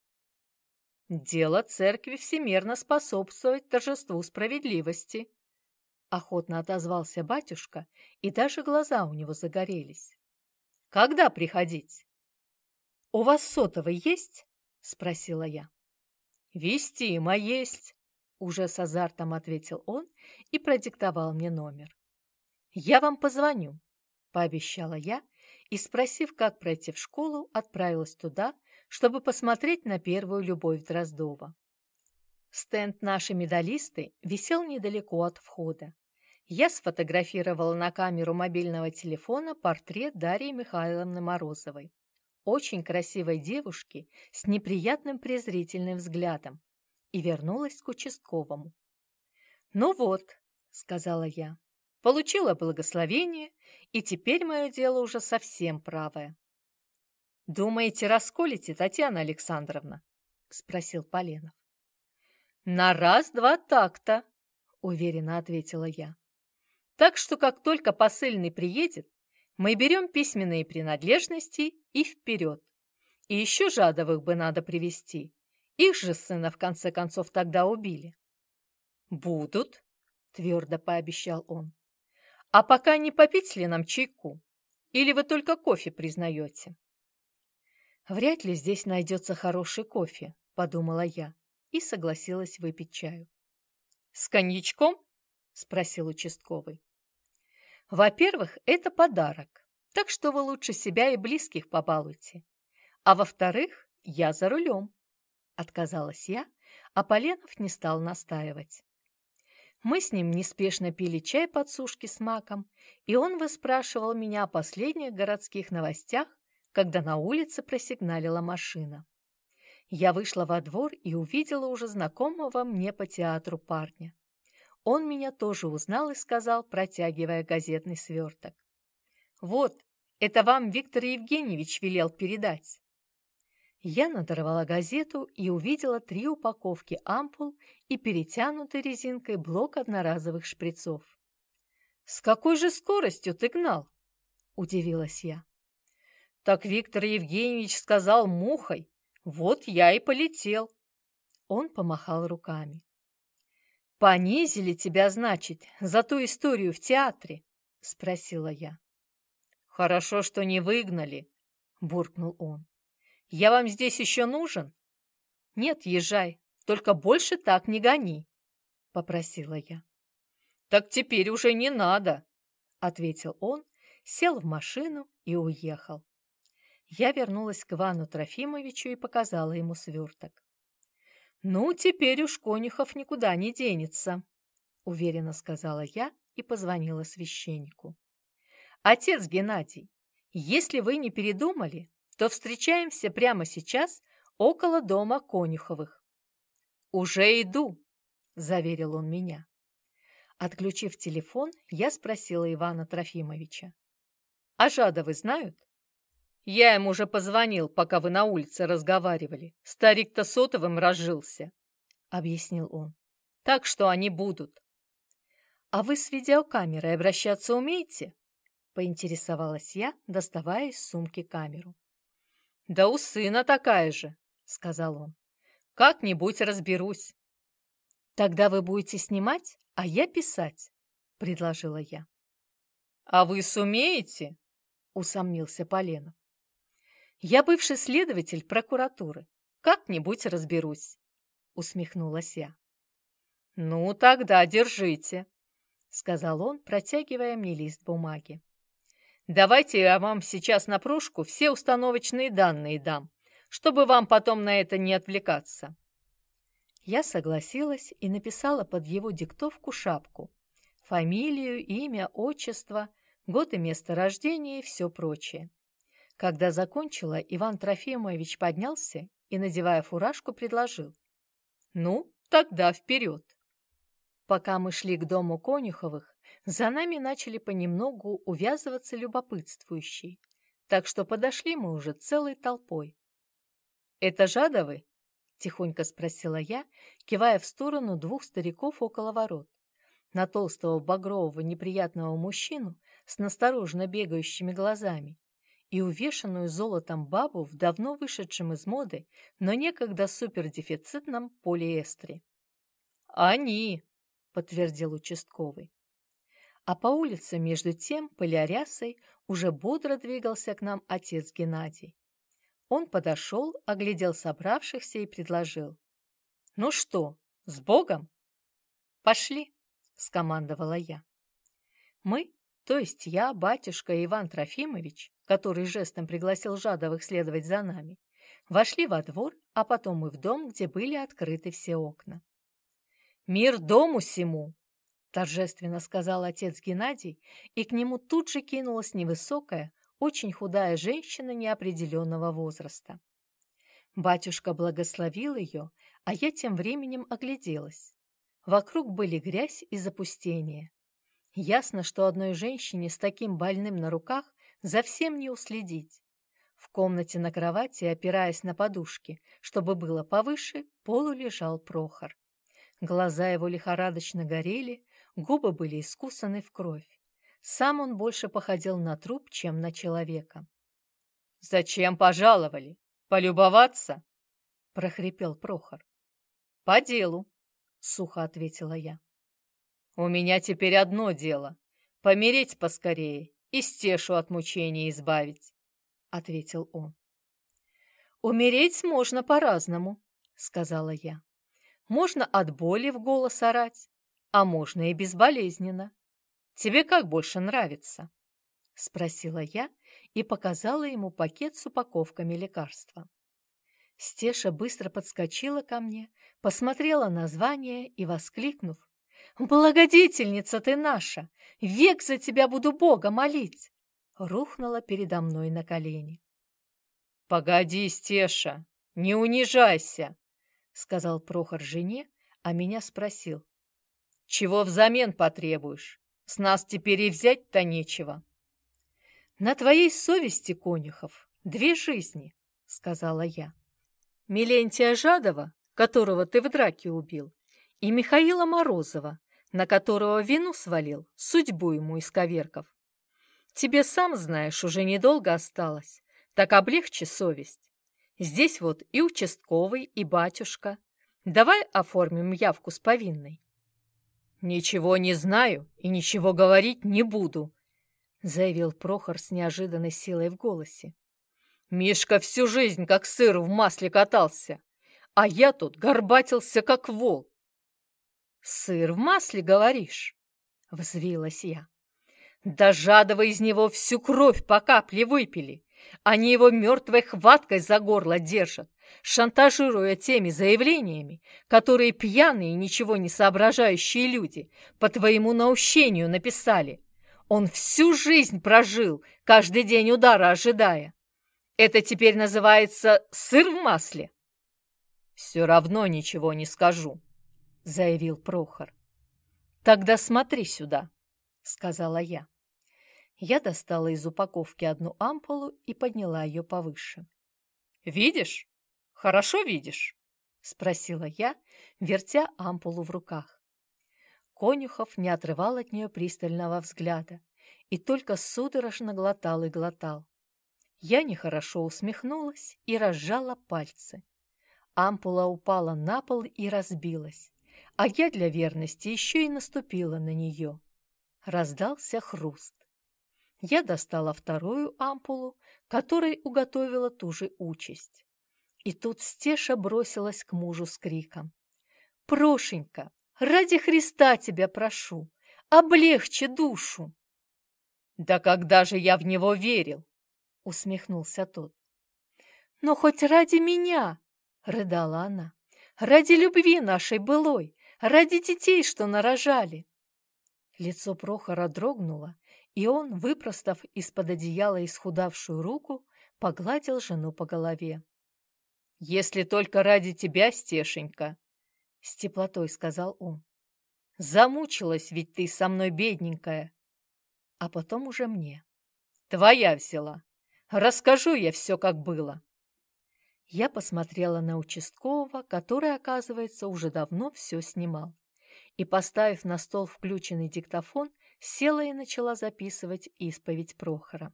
Дело церкви всемерно способствовать торжеству справедливости. Охотно отозвался батюшка, и даже глаза у него загорелись. Когда приходить? У вас сотовый есть? Спросила я. Вестима есть, уже с азартом ответил он и продиктовал мне номер. Я вам позвоню, пообещала я и, спросив, как пройти в школу, отправилась туда, чтобы посмотреть на первую любовь Дроздова. Стенд «Наши медалисты» висел недалеко от входа. Я сфотографировала на камеру мобильного телефона портрет Дарьи Михайловны Морозовой. Очень красивой девушки с неприятным презрительным взглядом. И вернулась к участковому. «Ну вот», — сказала я, — «получила благословение, и теперь мое дело уже совсем правое. «Думаете, расколите, Татьяна Александровна?» — спросил Поленов. «На раз-два так-то», — уверенно ответила я. «Так что, как только посыльный приедет, мы берем письменные принадлежности и вперед. И еще Жадовых бы надо привести. Их же сына, в конце концов, тогда убили». «Будут», — твердо пообещал он. «А пока не попить ли нам чайку? Или вы только кофе признаете?» «Вряд ли здесь найдется хороший кофе», — подумала я и согласилась выпить чаю. «С коньячком?» — спросил участковый. «Во-первых, это подарок, так что вы лучше себя и близких побалуйте. А во-вторых, я за рулем», — отказалась я, а Поленов не стал настаивать. Мы с ним неспешно пили чай под сушки с маком, и он выспрашивал меня о последних городских новостях когда на улице просигналила машина. Я вышла во двор и увидела уже знакомого мне по театру парня. Он меня тоже узнал и сказал, протягивая газетный сверток. «Вот, это вам Виктор Евгеньевич велел передать». Я надорвала газету и увидела три упаковки ампул и перетянутый резинкой блок одноразовых шприцов. «С какой же скоростью ты гнал?» – удивилась я. Так Виктор Евгеньевич сказал мухой. Вот я и полетел. Он помахал руками. «Понизили тебя, значит, за ту историю в театре?» — спросила я. «Хорошо, что не выгнали», — буркнул он. «Я вам здесь еще нужен?» «Нет, езжай, только больше так не гони», — попросила я. Так теперь уже не надо, ответил он, сел в машину и уехал. Я вернулась к Ивану Трофимовичу и показала ему сверток. «Ну, теперь уж Конюхов никуда не денется», — уверенно сказала я и позвонила священнику. «Отец Геннадий, если вы не передумали, то встречаемся прямо сейчас около дома Конюховых». «Уже иду», — заверил он меня. Отключив телефон, я спросила Ивана Трофимовича. «А Жадовы знают?» «Я ему уже позвонил, пока вы на улице разговаривали. Старик-то сотовым разжился», — объяснил он. «Так что они будут». «А вы с видеокамерой обращаться умеете?» — поинтересовалась я, доставая из сумки камеру. «Да у сына такая же», — сказал он. «Как-нибудь разберусь». «Тогда вы будете снимать, а я писать», — предложила я. «А вы сумеете?» — усомнился Поленов. «Я бывший следователь прокуратуры. Как-нибудь разберусь», — усмехнулась я. «Ну, тогда держите», — сказал он, протягивая мне лист бумаги. «Давайте я вам сейчас на прошку все установочные данные дам, чтобы вам потом на это не отвлекаться». Я согласилась и написала под его диктовку шапку. Фамилию, имя, отчество, год и место рождения и все прочее. Когда закончила, Иван Трофимович поднялся и, надевая фуражку, предложил. «Ну, тогда вперед!» Пока мы шли к дому Конюховых, за нами начали понемногу увязываться любопытствующие, так что подошли мы уже целой толпой. «Это Жадовы?» Тихонько спросила я, кивая в сторону двух стариков около ворот. На толстого багрового неприятного мужчину с настороженно бегающими глазами и увешанную золотом бабу в давно вышедшем из моды, но некогда супердефицитном полиэстре. «Они!» — подтвердил участковый. А по улице, между тем, полярясой, уже бодро двигался к нам отец Геннадий. Он подошел, оглядел собравшихся и предложил. «Ну что, с Богом?» «Пошли», — скомандовала я. Мы, то есть я, батюшка Иван Трофимович, который жестом пригласил Жадовых следовать за нами, вошли во двор, а потом и в дом, где были открыты все окна. «Мир дому сему!» — торжественно сказал отец Геннадий, и к нему тут же кинулась невысокая, очень худая женщина неопределенного возраста. Батюшка благословил ее, а я тем временем огляделась. Вокруг были грязь и запустение. Ясно, что одной женщине с таким больным на руках за всем не уследить. В комнате на кровати, опираясь на подушки, чтобы было повыше, полу лежал Прохор. Глаза его лихорадочно горели, губы были искусаны в кровь. Сам он больше походил на труп, чем на человека. «Зачем пожаловали? Полюбоваться?» — прохрипел Прохор. «По делу», — сухо ответила я. «У меня теперь одно дело — помереть поскорее и стешу от мучения избавить», — ответил он. «Умереть можно по-разному», — сказала я. «Можно от боли в голос орать, а можно и безболезненно. Тебе как больше нравится?» — спросила я и показала ему пакет с упаковками лекарства. Стеша быстро подскочила ко мне, посмотрела название и, воскликнув, «Благодетельница ты наша! Век за тебя буду Бога молить!» рухнула передо мной на колени. «Погоди, Стеша, не унижайся!» — сказал Прохор жене, а меня спросил. «Чего взамен потребуешь? С нас теперь и взять-то нечего. На твоей совести, Конюхов, две жизни, сказала я. Милентия Жадова, которого ты в драке убил, и Михаила Морозова, на которого вину свалил, судьбу ему исковерков. Тебе, сам знаешь, уже недолго осталось, так облегчи совесть. Здесь вот и участковый, и батюшка. Давай оформим явку с повинной. «Ничего не знаю и ничего говорить не буду», — заявил Прохор с неожиданной силой в голосе. «Мишка всю жизнь как сыр в масле катался, а я тут горбатился как вол». «Сыр в масле, говоришь?» — взвилась я. Да жадово из него всю кровь по капле выпили. Они его мертвой хваткой за горло держат, шантажируя теми заявлениями, которые пьяные, ничего не соображающие люди по твоему наущению написали. Он всю жизнь прожил, каждый день удара ожидая. Это теперь называется сыр в масле? Все равно ничего не скажу, заявил Прохор. Тогда смотри сюда, сказала я. Я достала из упаковки одну ампулу и подняла ее повыше. «Видишь? Хорошо видишь?» — спросила я, вертя ампулу в руках. Конюхов не отрывал от нее пристального взгляда и только судорожно глотал и глотал. Я нехорошо усмехнулась и разжала пальцы. Ампула упала на пол и разбилась, а я для верности еще и наступила на нее. Раздался хруст. Я достала вторую ампулу, которой уготовила ту же участь. И тут Стеша бросилась к мужу с криком. «Прошенька, ради Христа тебя прошу, облегчи душу!» «Да когда же я в него верил?» — усмехнулся тот. «Но хоть ради меня!» — рыдала она. «Ради любви нашей былой, ради детей, что нарожали!» Лицо Прохора дрогнуло, и он, выпростав из-под одеяла исхудавшую руку, погладил жену по голове. «Если только ради тебя, Стешенька!» — с теплотой сказал он. «Замучилась ведь ты со мной, бедненькая!» А потом уже мне. «Твоя взяла!» Расскажу я все, как было. Я посмотрела на участкового, который, оказывается, уже давно все снимал. И, поставив на стол включенный диктофон, села и начала записывать исповедь Прохора.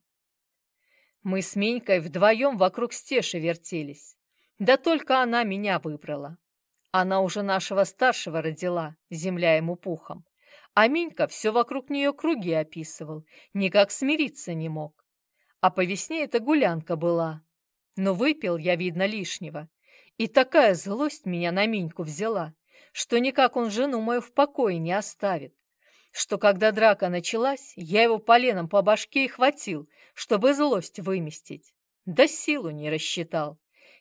Мы с Минькой вдвоем вокруг стеши вертелись. Да только она меня выбрала. Она уже нашего старшего родила, земля ему пухом. А Минька все вокруг нее круги описывал, никак смириться не мог. А по весне это гулянка была. Но выпил я, видно, лишнего. И такая злость меня на Миньку взяла, что никак он жену мою в покое не оставит. Что когда драка началась, я его поленом по башке и хватил, чтобы злость выместить. Да силу не рассчитал.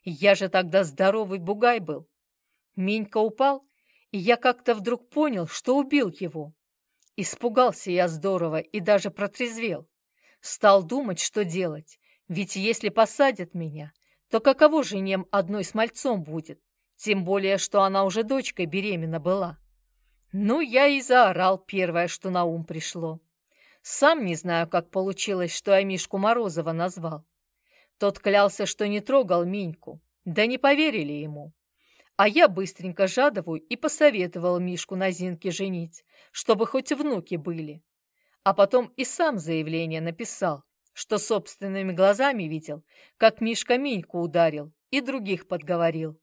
Я же тогда здоровый бугай был. Минька упал, и я как-то вдруг понял, что убил его. Испугался я здорово и даже протрезвел. Стал думать, что делать, ведь если посадят меня, то каково же нем одной с мальцом будет, тем более, что она уже дочкой беременна была. Ну, я и заорал первое, что на ум пришло. Сам не знаю, как получилось, что я Мишку Морозова назвал. Тот клялся, что не трогал Миньку, да не поверили ему. А я быстренько жадовую и посоветовал Мишку на Зинке женить, чтобы хоть внуки были а потом и сам заявление написал, что собственными глазами видел, как Мишка Миньку ударил и других подговорил.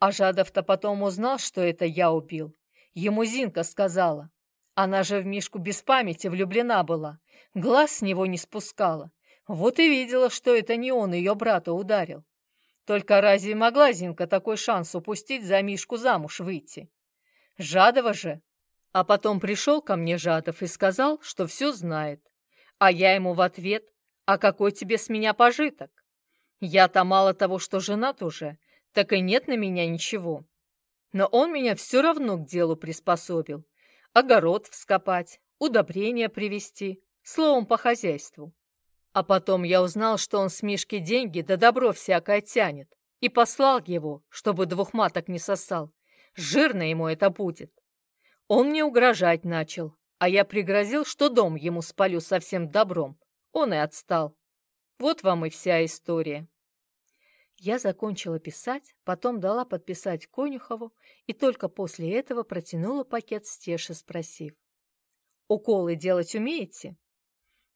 А Жадов-то потом узнал, что это я убил. Ему Зинка сказала. Она же в Мишку без памяти влюблена была, глаз с него не спускала. Вот и видела, что это не он ее брата ударил. Только разве могла Зинка такой шанс упустить за Мишку замуж выйти? Жадова же а потом пришел ко мне Жадов и сказал, что все знает. А я ему в ответ, а какой тебе с меня пожиток? Я-то мало того, что женат уже, так и нет на меня ничего. Но он меня все равно к делу приспособил. Огород вскопать, удобрения привезти, словом, по хозяйству. А потом я узнал, что он с Мишки деньги да добро всякое тянет, и послал его, чтобы двух маток не сосал. Жирно ему это будет. Он мне угрожать начал, а я пригрозил, что дом ему спалю совсем добром. Он и отстал. Вот вам и вся история. Я закончила писать, потом дала подписать Конюхову и только после этого протянула пакет Стеше, спросив. «Уколы делать умеете?»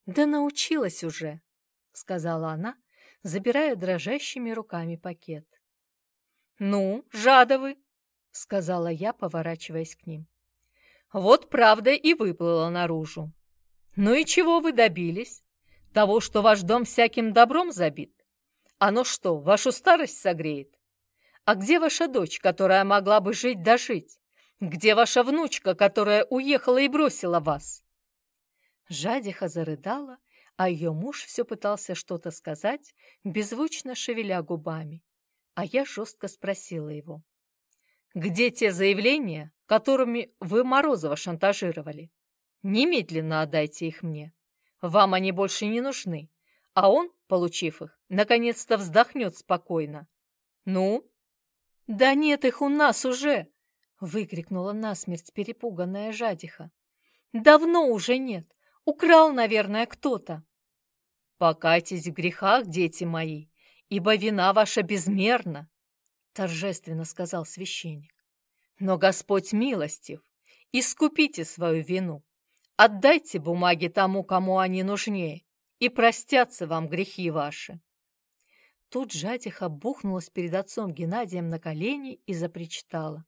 «Да научилась уже», — сказала она, забирая дрожащими руками пакет. «Ну, жадовы», — сказала я, поворачиваясь к ним. Вот правда и выплыла наружу. Ну и чего вы добились? Того, что ваш дом всяким добром забит? Оно что, вашу старость согреет? А где ваша дочь, которая могла бы жить да жить? Где ваша внучка, которая уехала и бросила вас?» Жадиха зарыдала, а ее муж все пытался что-то сказать, беззвучно шевеля губами. А я жестко спросила его. «Где те заявления, которыми вы Морозова шантажировали? Немедленно отдайте их мне. Вам они больше не нужны, а он, получив их, наконец-то вздохнет спокойно. Ну?» «Да нет их у нас уже!» — выкрикнула насмерть перепуганная жадиха. «Давно уже нет. Украл, наверное, кто-то. Покайтесь в грехах, дети мои, ибо вина ваша безмерна, торжественно сказал священник. Но Господь милостив, искупите свою вину, отдайте бумаги тому, кому они нужнее, и простятся вам грехи ваши. Тут жадиха бухнулась перед отцом Геннадием на колени и запричитала.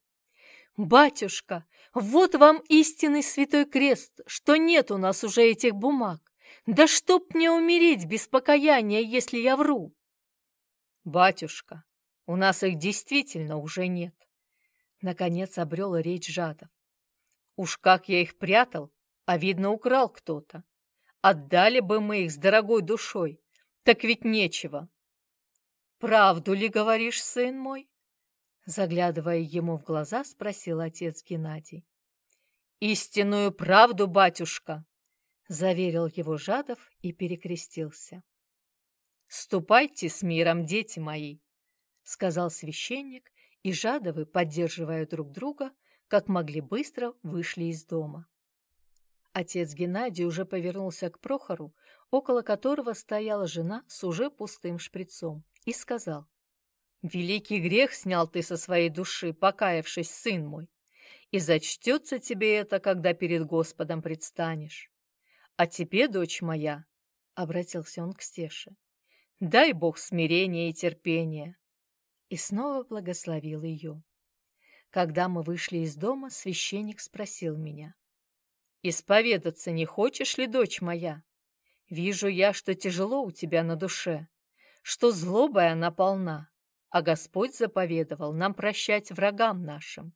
«Батюшка, вот вам истинный святой крест, что нет у нас уже этих бумаг. Да чтоб мне умереть без покаяния, если я вру!» «Батюшка, у нас их действительно уже нет!» Наконец обрел речь Жадов. «Уж как я их прятал, а видно, украл кто-то. Отдали бы мы их с дорогой душой, так ведь нечего!» «Правду ли говоришь, сын мой?» Заглядывая ему в глаза, спросил отец Геннадий. «Истинную правду, батюшка!» — заверил его Жадов и перекрестился. «Ступайте с миром, дети мои!» — сказал священник, и Жадовы, поддерживая друг друга, как могли быстро вышли из дома. Отец Геннадий уже повернулся к Прохору, около которого стояла жена с уже пустым шприцом, и сказал, Великий грех снял ты со своей души, покаявшись, сын мой, и зачтется тебе это, когда перед Господом предстанешь. А тебе, дочь моя, — обратился он к Стеше, — дай Бог смирения и терпения. И снова благословил ее. Когда мы вышли из дома, священник спросил меня. «Исповедаться не хочешь ли, дочь моя? Вижу я, что тяжело у тебя на душе, что злобой она полна а Господь заповедовал нам прощать врагам нашим.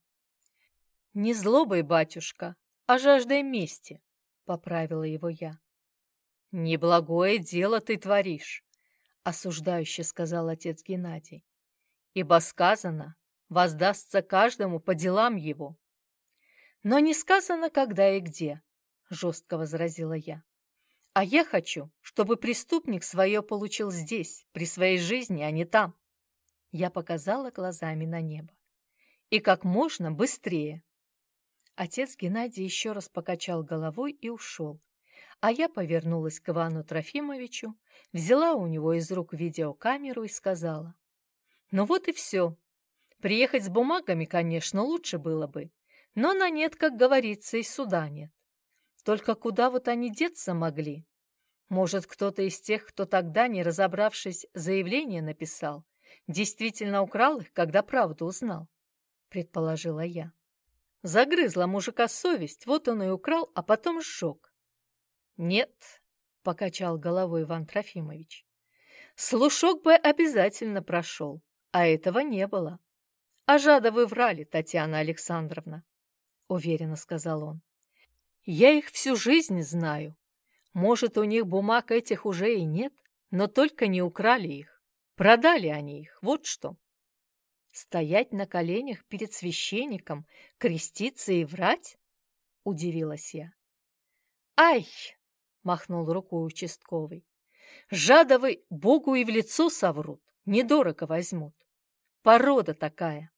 «Не злобой, батюшка, а жаждой мести», — поправила его я. «Неблагое дело ты творишь», — осуждающе сказал отец Геннадий. «Ибо сказано, воздастся каждому по делам его». «Но не сказано, когда и где», — жестко возразила я. «А я хочу, чтобы преступник свое получил здесь, при своей жизни, а не там». Я показала глазами на небо. И как можно быстрее. Отец Геннадий еще раз покачал головой и ушел. А я повернулась к Ивану Трофимовичу, взяла у него из рук видеокамеру и сказала. «Ну вот и все. Приехать с бумагами, конечно, лучше было бы, но на нет, как говорится, и суда нет. Только куда вот они деться могли? Может, кто-то из тех, кто тогда, не разобравшись, заявление написал, действительно украл их, когда правду узнал, предположила я. Загрызла мужика совесть, вот он и украл, а потом сжег. Нет, покачал головой Иван Трофимович. Слушок бы обязательно прошел, а этого не было. А жада вы врали, Татьяна Александровна, уверенно сказал он. Я их всю жизнь знаю. Может, у них бумаг этих уже и нет, но только не украли их. Продали они их, вот что. Стоять на коленях перед священником, креститься и врать? Удивилась я. Ай! Махнул рукой участковый. Жадовы Богу и в лицо соврут, недорого возьмут. Порода такая.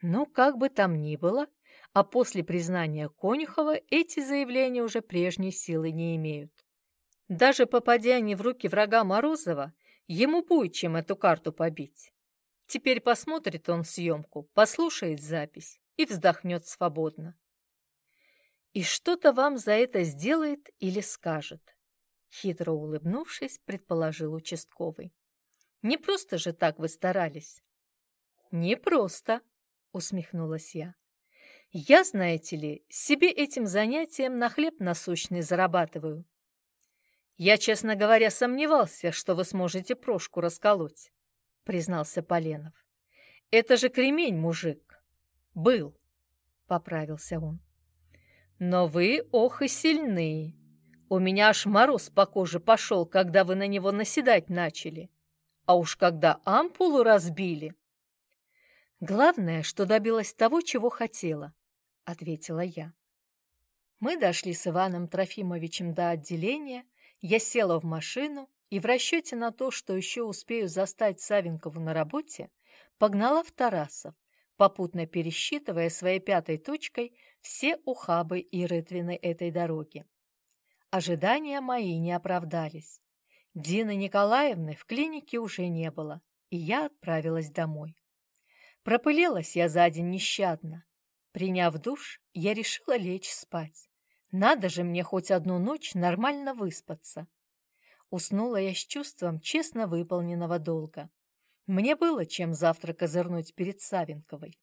Ну, как бы там ни было, а после признания Конюхова эти заявления уже прежней силы не имеют. Даже попадя они в руки врага Морозова, Ему будет чем эту карту побить. Теперь посмотрит он съемку, послушает запись и вздохнет свободно. И что-то вам за это сделает или скажет. Хитро улыбнувшись, предположил участковый. Не просто же так вы старались. Не просто, усмехнулась я. Я, знаете ли, себе этим занятием на хлеб насущный зарабатываю. «Я, честно говоря, сомневался, что вы сможете Прошку расколоть», — признался Поленов. «Это же кремень, мужик. Был. поправился он. «Но вы, ох и сильны! У меня аж мороз по коже пошел, когда вы на него наседать начали. А уж когда ампулу разбили...» «Главное, что добилась того, чего хотела», — ответила я. Мы дошли с Иваном Трофимовичем до отделения, я села в машину и в расчете на то, что еще успею застать Савенкову на работе, погнала в Тарасов, попутно пересчитывая своей пятой точкой все ухабы и рытвины этой дороги. Ожидания мои не оправдались. Дины Николаевны в клинике уже не было, и я отправилась домой. Пропылилась я за день нещадно. Приняв душ, я решила лечь спать. Надо же мне хоть одну ночь нормально выспаться. Уснула я с чувством честно выполненного долга. Мне было чем завтра козырнуть перед Савенковой.